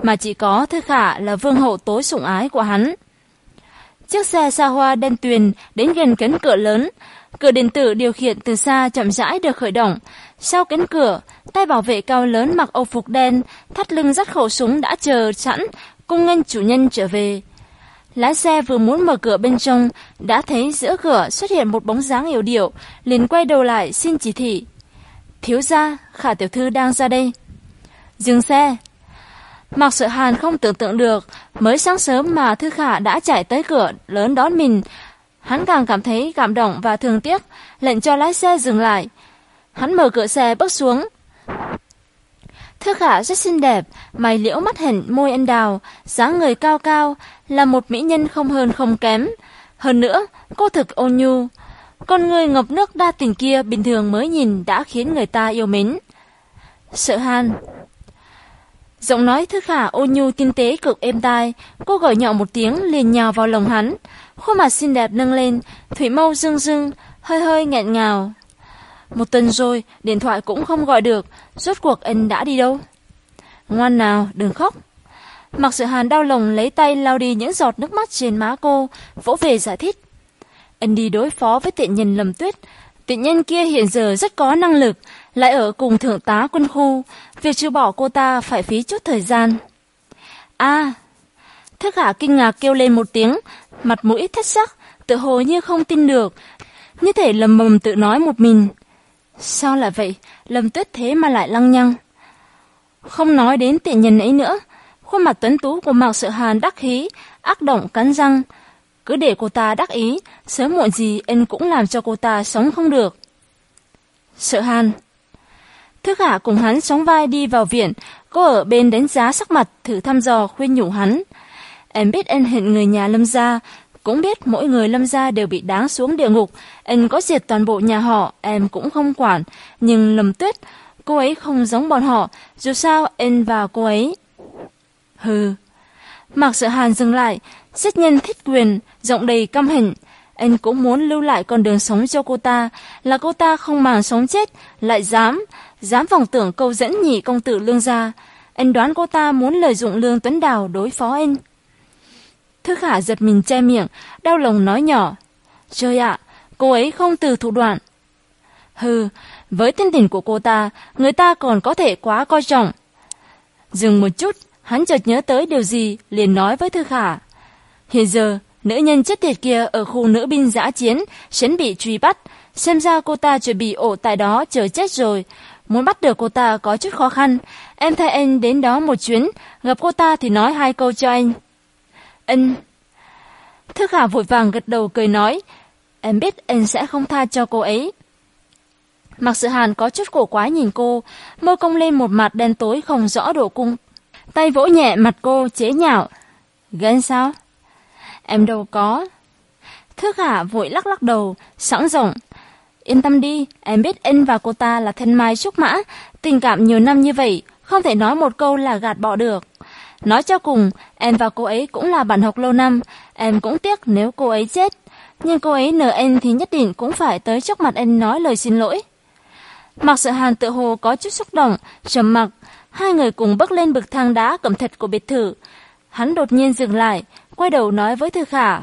mà chỉ có Thư Khả là vương hậu tối sủng ái của hắn. Chiếc xe xa hoa đen tuyền đến gần cánh cửa lớn. Cửa điện tử điều khiển từ xa chậm rãi được khởi động. Sau cánh cửa, tay bảo vệ cao lớn mặc âu phục đen, thắt lưng dắt khẩu súng đã chờ sẵn, cung nghênh chủ nhân trở về. Lái xe vừa muốn mở cửa bên trong, đã thấy giữa cửa xuất hiện một bóng dáng yếu điệu, liền quay đầu lại xin chỉ thị. Thiếu gia, khả tiểu thư đang ra đây. Dừng xe, Mặc sợ Hàn không tưởng tượng được, mới sáng sớm mà Thư Khả đã chạy tới cửa lớn đón mình. Hắn càng cảm thấy cảm động và thương tiếc, lệnh cho lái xe dừng lại. Hắn mở cửa xe bước xuống. Thư Khả rất xinh đẹp, mày liễu mắt hình, môi anh đào, dáng người cao cao, là một mỹ nhân không hơn không kém. Hơn nữa, cô thực ôn nhu. Con người ngập nước đa tình kia bình thường mới nhìn đã khiến người ta yêu mến. Sợ Hàn Giọng nói thư khả ôn nhu tinh tế cực êm tai, cô gọi nhỏ một tiếng liền nhào vào lòng hắn. Khuôn mặt xinh đẹp nâng lên, thủy mâu rưng rưng, hơi hơi nghẹn ngào. Một tuần rồi, điện thoại cũng không gọi được, rốt cuộc anh đã đi đâu? Ngoan nào, đừng khóc. Mặc sự hàn đau lòng lấy tay lau đi những giọt nước mắt trên má cô, vỗ về giải thích. Anh đi đối phó với tiện nhân lầm tuyết. Tiện nhân kia hiện giờ rất có năng lực, lại ở cùng thượng tá quân khu, việc trừ bỏ cô ta phải phí chút thời gian. À, thức hạ kinh ngạc kêu lên một tiếng, mặt mũi thất sắc, tự hồ như không tin được, như thể lầm mầm tự nói một mình. Sao lại vậy, lầm tuyết thế mà lại lăng nhăng. Không nói đến tiện nhân ấy nữa, khuôn mặt tuấn tú của Mạc Sợ Hàn đắc khí, ác động cắn răng. Cứ để cô ta đắc ý, sớm muộn gì anh cũng làm cho cô ta sống không được. Sợ Hàn Thức Hạ cùng hắn sóng vai đi vào viện, cô ở bên đánh giá sắc mặt thử thăm dò khuyên nhủ hắn. Em biết anh hẹn người nhà lâm gia, cũng biết mỗi người lâm gia đều bị đáng xuống địa ngục, anh có diệt toàn bộ nhà họ, em cũng không quản, nhưng lầm tuyết, cô ấy không giống bọn họ, dù sao anh và cô ấy. Hừ. Mạc sợ hàn dừng lại, xét nhân thích quyền, giọng đầy căm hận. Anh cũng muốn lưu lại con đường sống cho cô ta, là cô ta không màng sống chết, lại dám, dám vòng tưởng câu dẫn nhị công tử lương gia. Anh đoán cô ta muốn lợi dụng lương tuấn đào đối phó anh. Thư Khả giật mình che miệng, đau lòng nói nhỏ. Trời ạ, cô ấy không từ thủ đoạn. Hừ, với tinh tình của cô ta, người ta còn có thể quá coi trọng. Dừng một chút, hắn chợt nhớ tới điều gì, liền nói với Thư Khả. Hiện giờ, nữ nhân chết tiệt kia ở khu nữ binh giã chiến, chuẩn bị truy bắt. Xem ra cô ta chuẩn bị ổ tại đó chờ chết rồi. Muốn bắt được cô ta có chút khó khăn. Em thay anh đến đó một chuyến, gặp cô ta thì nói hai câu cho anh. Anh... Thức Hà vội vàng gật đầu cười nói, em biết anh sẽ không tha cho cô ấy. Mặc sự hàn có chút cổ quái nhìn cô, môi cong lên một mặt đen tối không rõ độ cung. Tay vỗ nhẹ mặt cô chế nhạo. Ghen sao? Em đâu có. Thức Hà vội lắc lắc đầu, sẵn rộng. Yên tâm đi, em biết anh và cô ta là thân mai trúc mã, tình cảm nhiều năm như vậy, không thể nói một câu là gạt bỏ được. Nói cho cùng, em và cô ấy cũng là bạn học lâu năm, em cũng tiếc nếu cô ấy chết. Nhưng cô ấy nợ em thì nhất định cũng phải tới trước mặt em nói lời xin lỗi. Mặc sợ hàn tự hồ có chút xúc động, trầm mặc, hai người cùng bước lên bực thang đá cẩm thạch của biệt thự. Hắn đột nhiên dừng lại, quay đầu nói với Thư Khả.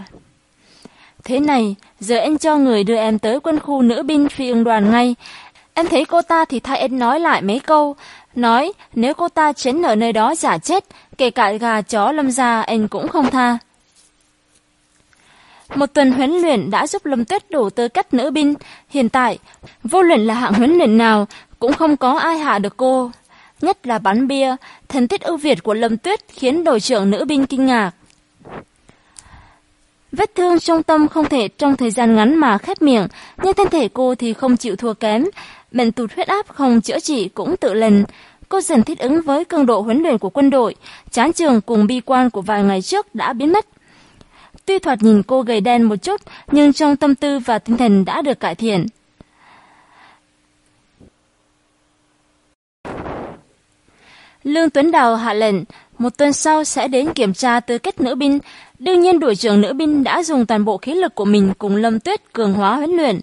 Thế này, giờ em cho người đưa em tới quân khu nữ binh phi ưng đoàn ngay. Em thấy cô ta thì thay em nói lại mấy câu, nói nếu cô ta chén ở nơi đó giả chết, kể cả gà chó lâm gia anh cũng không tha. Một tuần huấn luyện đã giúp Lâm Tuyết đủ tư cách nữ binh. Hiện tại, vô luận là hạng huấn luyện nào, cũng không có ai hạ được cô. Nhất là bắn bia, thần tích ưu việt của Lâm Tuyết khiến đội trưởng nữ binh kinh ngạc. Vết thương trong tâm không thể trong thời gian ngắn mà khép miệng, nhưng thân thể cô thì không chịu thua kém. Bệnh tụt huyết áp không chữa trị cũng tự lần. Cô dần thích ứng với cường độ huấn luyện của quân đội, chán trường cùng bi quan của vài ngày trước đã biến mất. Tuy thoạt nhìn cô gầy đen một chút, nhưng trong tâm tư và tinh thần đã được cải thiện. Lương Tuấn Đào hạ lệnh, một tuần sau sẽ đến kiểm tra tư cách nữ binh. Đương nhiên đội trưởng nữ binh đã dùng toàn bộ khí lực của mình cùng Lâm Tuyết cường hóa huấn luyện.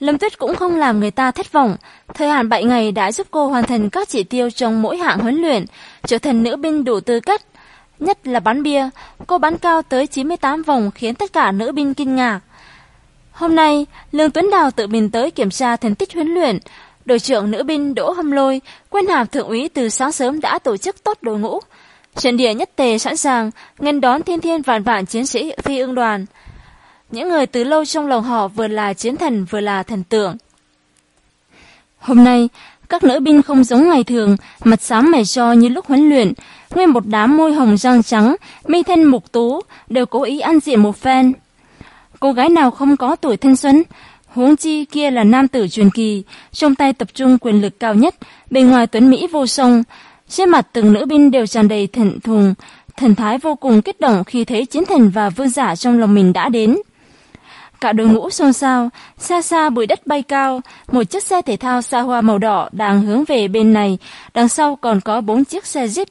Lâm Tuyết cũng không làm người ta thất vọng. Thời hạn 7 ngày đã giúp cô hoàn thành các chỉ tiêu trong mỗi hạng huấn luyện, trở thành nữ binh đủ tư cách. Nhất là bắn bia, cô bắn cao tới 98 vòng khiến tất cả nữ binh kinh ngạc. Hôm nay, Lương Tuấn Đào tự mình tới kiểm tra thành tích huấn luyện. Đội trưởng nữ binh Đỗ Hâm Lôi, quân hàm thượng úy từ sáng sớm đã tổ chức tốt đội ngũ. Trận địa nhất tề sẵn sàng, nghênh đón thiên thiên vạn vạn chiến sĩ phi ương đoàn. Những người từ lâu trong lòng họ vừa là chiến thần vừa là thần tượng. Hôm nay, các nữ binh không giống ngày thường, mặt xám mày cho như lúc huấn luyện, nguyên một đám môi hồng răng trắng, mi thân mục tú, đều cố ý ăn diện một phen. Cô gái nào không có tuổi thanh xuân, huống chi kia là nam tử truyền kỳ, trong tay tập trung quyền lực cao nhất, bên ngoài tuấn Mỹ vô song. Trên mặt từng nữ binh đều tràn đầy thận thùng, thần thái vô cùng kích động khi thấy chiến thần và vương giả trong lòng mình đã đến. Cả đội ngũ xôn xao, xa xa bụi đất bay cao, một chiếc xe thể thao xa hoa màu đỏ đang hướng về bên này, đằng sau còn có bốn chiếc xe Jeep.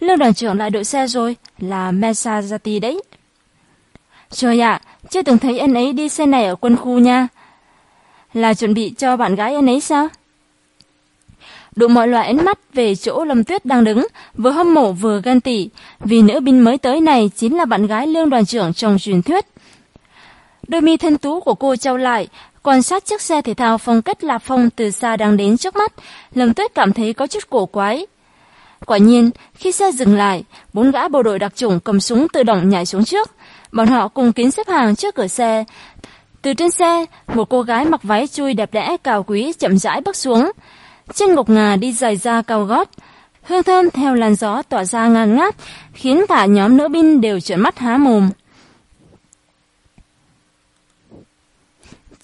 Lương đoàn trưởng lại đội xe rồi, là Mesazati đấy. Trời ạ, chưa từng thấy anh ấy đi xe này ở quân khu nha. Là chuẩn bị cho bạn gái anh ấy sao? Đủ mọi loại ánh mắt về chỗ Lâm Tuyết đang đứng, vừa hâm mộ vừa ghen tị, vì nữ binh mới tới này chính là bạn gái lương đoàn trưởng trong truyền thuyết. Đôi mi thân tú của cô trao lại, quan sát chiếc xe thể thao phong cách lạp phong từ xa đang đến trước mắt, Lâm Tuyết cảm thấy có chút cổ quái. Quả nhiên, khi xe dừng lại, bốn gã bộ đội đặc chủng cầm súng tự động nhảy xuống trước. Bọn họ cùng kín xếp hàng trước cửa xe. Từ trên xe, một cô gái mặc váy chui đẹp đẽ cao quý chậm rãi bước xuống. Trên ngọc ngà đi giày da cao gót. Hương thơm theo làn gió tỏa ra ngàn ngát, khiến cả nhóm nữ binh đều trợn mắt há mồm.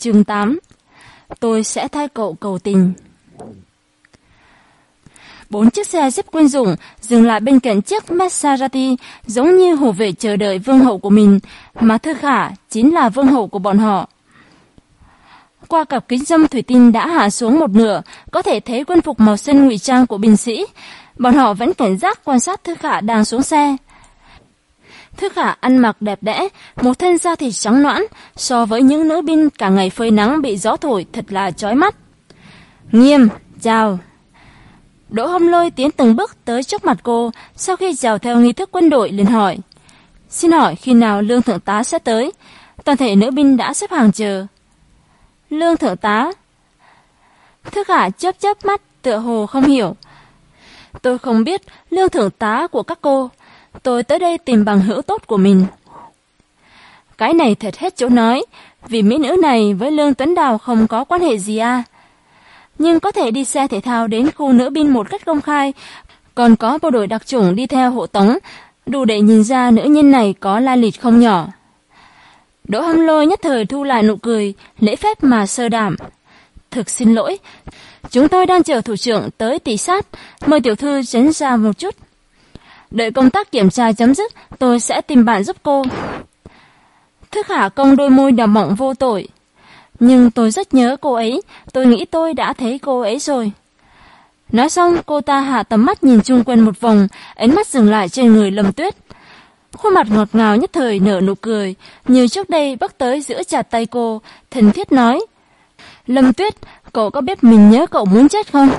Chương 8 Tôi sẽ thay cậu cầu tình Bốn chiếc xe jeep quân dụng dừng lại bên cạnh chiếc Maserati giống như hồ vệ chờ đợi vương hậu của mình, mà Thư Khả chính là vương hậu của bọn họ. Qua cặp kính dâm thủy tinh đã hạ xuống một nửa, có thể thấy quân phục màu xanh ngụy trang của binh sĩ. Bọn họ vẫn cảnh giác quan sát Thư Khả đang xuống xe. Thức Hạ ăn mặc đẹp đẽ, một thân da thịt trắng nõn, so với những nữ binh cả ngày phơi nắng bị gió thổi thật là chói mắt. Nghiêm, chào. Đỗ Hâm Lôi tiến từng bước tới trước mặt cô, sau khi chào theo nghi thức quân đội liền hỏi. Xin hỏi khi nào lương thượng tá sẽ tới? Toàn thể nữ binh đã xếp hàng chờ. Lương thượng tá. Thức Hạ chớp chớp mắt tựa hồ không hiểu. Tôi không biết lương thượng tá của các cô. Tôi tới đây tìm bằng hữu tốt của mình. Cái này thật hết chỗ nói, vì mỹ nữ này với Lương Tuấn Đào không có quan hệ gì à. Nhưng có thể đi xe thể thao đến khu nữ binh một cách công khai, còn có bộ đội đặc chủng đi theo hộ tống, đủ để nhìn ra nữ nhân này có lai lịch không nhỏ. Đỗ Hâm Lôi nhất thời thu lại nụ cười, lễ phép mà sơ đảm. Thực xin lỗi, chúng tôi đang chờ thủ trưởng tới tỷ sát, mời tiểu thư tránh ra một chút. Đợi công tác kiểm tra chấm dứt, tôi sẽ tìm bạn giúp cô. Thức hạ công đôi môi đỏ mọng vô tội. Nhưng tôi rất nhớ cô ấy, tôi nghĩ tôi đã thấy cô ấy rồi. Nói xong, cô ta hạ tầm mắt nhìn chung quanh một vòng, ánh mắt dừng lại trên người Lâm Tuyết. Khuôn mặt ngọt ngào nhất thời nở nụ cười, như trước đây bước tới giữa chặt tay cô, thần thiết nói. Lâm Tuyết, cậu có biết mình nhớ cậu muốn chết không?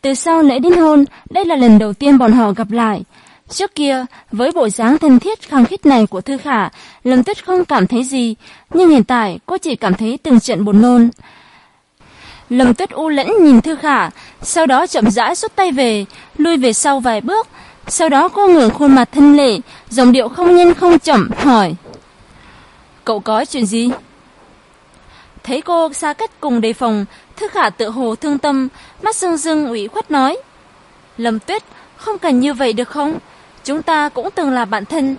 Từ sau lễ đính hôn, đây là lần đầu tiên bọn họ gặp lại. Trước kia, với bộ dáng thân thiết khăng khít này của Thư Khả, Lâm Tuyết không cảm thấy gì, nhưng hiện tại cô chỉ cảm thấy từng trận buồn nôn. Lâm Tuyết u lẫn nhìn Thư Khả, sau đó chậm rãi rút tay về, lui về sau vài bước. Sau đó cô ngửa khuôn mặt thân lệ, giọng điệu không nhanh không chậm, hỏi. Cậu có chuyện gì? Thấy cô xa cách cùng đề phòng, Thư Khả tự hồ thương tâm, mắt rưng rưng ủy khuất nói. Lâm Tuyết, không cần như vậy được không? Chúng ta cũng từng là bạn thân.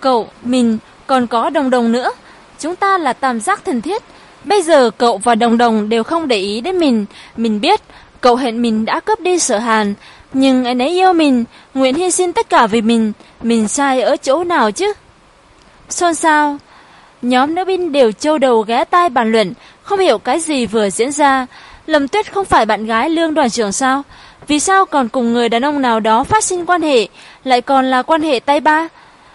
Cậu, mình, còn có đồng đồng nữa. Chúng ta là tam giác thân thiết. Bây giờ cậu và đồng đồng đều không để ý đến mình. Mình biết, cậu hẹn mình đã cướp đi sở hàn. Nhưng anh ấy yêu mình, nguyện hy sinh tất cả vì mình. Mình sai ở chỗ nào chứ? Xôn xao. Nhóm nữ binh đều trâu đầu ghé tai bàn luận, không hiểu cái gì vừa diễn ra. Lâm Tuyết không phải bạn gái lương đoàn trưởng sao? Vì sao còn cùng người đàn ông nào đó phát sinh quan hệ, lại còn là quan hệ tay ba?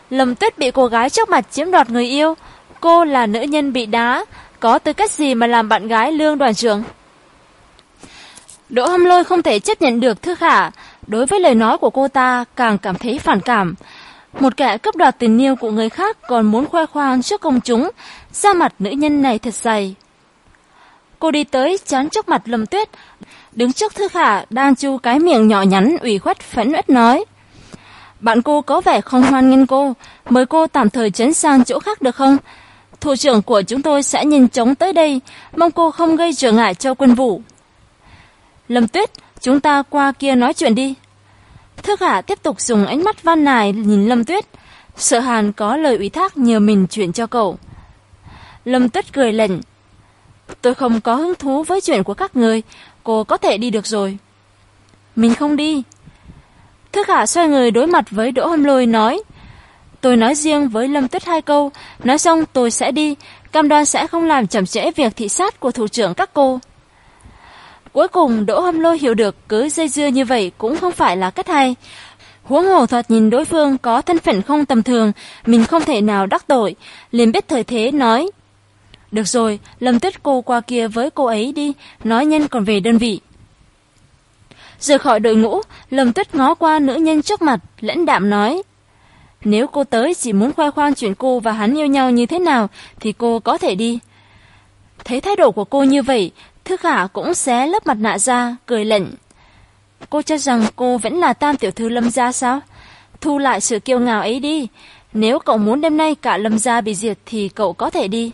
Lâm Tuyết bị cô gái trước mặt chiếm đoạt người yêu. Cô là nữ nhân bị đá, có tư cách gì mà làm bạn gái lương đoàn trưởng? Đỗ hâm lôi không thể chấp nhận được Thư Khả, đối với lời nói của cô ta càng cảm thấy phản cảm. Một kẻ cướp đoạt tình yêu của người khác còn muốn khoe khoang trước công chúng, da mặt nữ nhân này thật dày. Cô đi tới chán trước mặt Lâm Tuyết, đứng trước Thư Khả đang chu cái miệng nhỏ nhắn ủy khuất phẫn uất nói. Bạn cô có vẻ không hoan nghênh cô, mời cô tạm thời tránh sang chỗ khác được không? Thủ trưởng của chúng tôi sẽ nhanh chóng tới đây, mong cô không gây trở ngại cho quân vụ. Lâm Tuyết, chúng ta qua kia nói chuyện đi. Thư Hạ tiếp tục dùng ánh mắt van nài nhìn Lâm Tuyết, sợ Hàn có lời ủy thác nhờ mình chuyển cho cậu. Lâm Tuyết cười lạnh. Tôi không có hứng thú với chuyện của các người, cô có thể đi được rồi. Mình không đi. Thức Hạ xoay người đối mặt với Đỗ Hâm Lôi nói. Tôi nói riêng với Lâm Tuyết hai câu, nói xong tôi sẽ đi, cam đoan sẽ không làm chậm trễ việc thị sát của thủ trưởng các cô. Cuối cùng Đỗ Hâm Lôi hiểu được cứ dây dưa như vậy cũng không phải là cách hay. Huống hồ thoạt nhìn đối phương có thân phận không tầm thường, mình không thể nào đắc tội, liền biết thời thế nói. Được rồi, Lâm Tuyết cô qua kia với cô ấy đi, nói nhân còn về đơn vị. Rời khỏi đội ngũ, Lâm Tuyết ngó qua nữ nhân trước mặt, lãnh đạm nói. Nếu cô tới chỉ muốn khoe khoang chuyện cô và hắn yêu nhau như thế nào, thì cô có thể đi. Thấy thái độ của cô như vậy, Thư Khả cũng xé lớp mặt nạ ra, cười lệnh. Cô cho rằng cô vẫn là tam tiểu thư Lâm Gia sao? Thu lại sự kiêu ngạo ấy đi. Nếu cậu muốn đêm nay cả Lâm Gia bị diệt thì cậu có thể đi.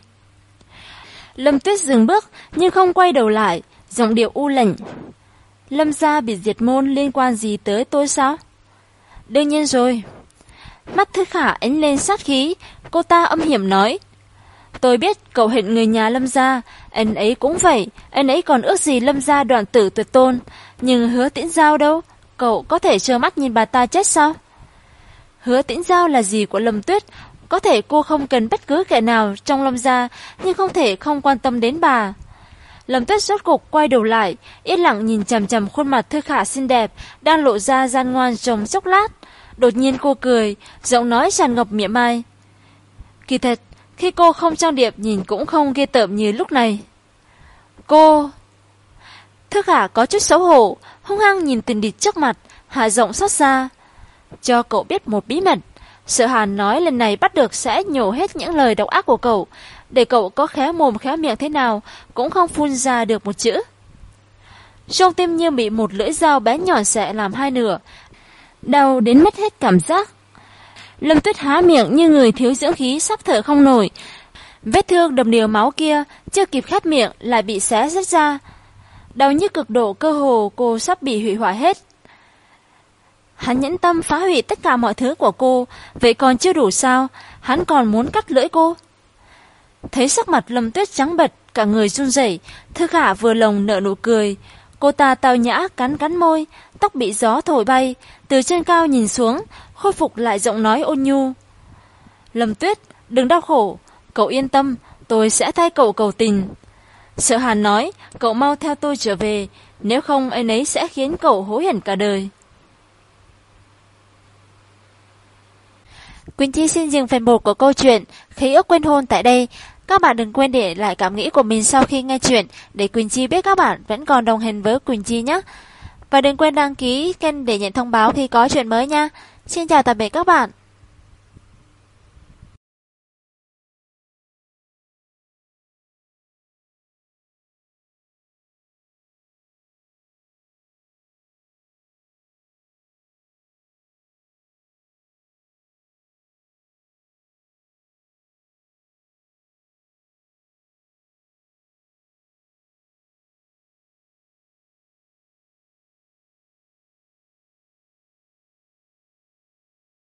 Lâm Tuyết dừng bước nhưng không quay đầu lại, giọng điệu u lệnh. Lâm gia bị diệt môn liên quan gì tới tôi sao? Đương nhiên rồi. Mắt Thư Khả ánh lên sát khí, cô ta âm hiểm nói. Tôi biết cậu hẹn người nhà Lâm gia, anh ấy cũng vậy, anh ấy còn ước gì Lâm gia đoạn tử tuyệt tôn. Nhưng hứa tĩnh giao đâu, cậu có thể trơ mắt nhìn bà ta chết sao? Hứa tĩnh giao là gì của Lâm Tuyết, có thể cô không cần bất cứ kẻ nào trong Lâm gia, nhưng không thể không quan tâm đến bà. Lâm Tuyết rốt cục quay đầu lại, yên lặng nhìn chằm chằm khuôn mặt Thư Khả xinh đẹp, đang lộ ra gian ngoan trong chốc lát. Đột nhiên cô cười, giọng nói tràn ngập mỉa mai. Kỳ thật, khi cô không trang điệp nhìn cũng không ghê tởm như lúc này. Cô... Thức Khả có chút xấu hổ, hung hăng nhìn tình địch trước mặt, hạ giọng xót xa. Cho cậu biết một bí mật, Sợ Hàn nói lần này bắt được sẽ nhổ hết những lời độc ác của cậu, để cậu có khéo mồm khéo miệng thế nào cũng không phun ra được một chữ. Trong tim như bị một lưỡi dao bé nhỏ xẻ làm hai nửa, đau đến mất hết cảm giác. Lâm Tuyết há miệng như người thiếu dưỡng khí sắp thở không nổi. Vết thương đầm điều máu kia chưa kịp khép miệng lại bị xé rách ra. Đau nhức cực độ cơ hồ cô sắp bị hủy hoại hết. Hắn nhẫn tâm phá hủy tất cả mọi thứ của cô, vậy còn chưa đủ sao, hắn còn muốn cắt lưỡi cô. Thấy sắc mặt Lâm Tuyết trắng bệch, cả người run rẩy, Thư Khả vừa lồng nở nụ cười. Cô ta tao nhã cắn cắn môi, tóc bị gió thổi bay, từ trên cao nhìn xuống, khôi phục lại giọng nói ôn nhu. Lâm Tuyết, đừng đau khổ, cậu yên tâm, tôi sẽ thay cậu cầu tình. Sợ Hàn nói, cậu mau theo tôi trở về, nếu không anh ấy sẽ khiến cậu hối hận cả đời. Quỳnh Chi xin dừng phần 1 của câu chuyện Khí ước quên hôn tại đây. Các bạn đừng quên để lại cảm nghĩ của mình sau khi nghe chuyện để Quỳnh Chi biết các bạn vẫn còn đồng hành với Quỳnh Chi nhé. Và đừng quên đăng ký kênh để nhận thông báo khi có chuyện mới nha. Xin chào tạm biệt các bạn.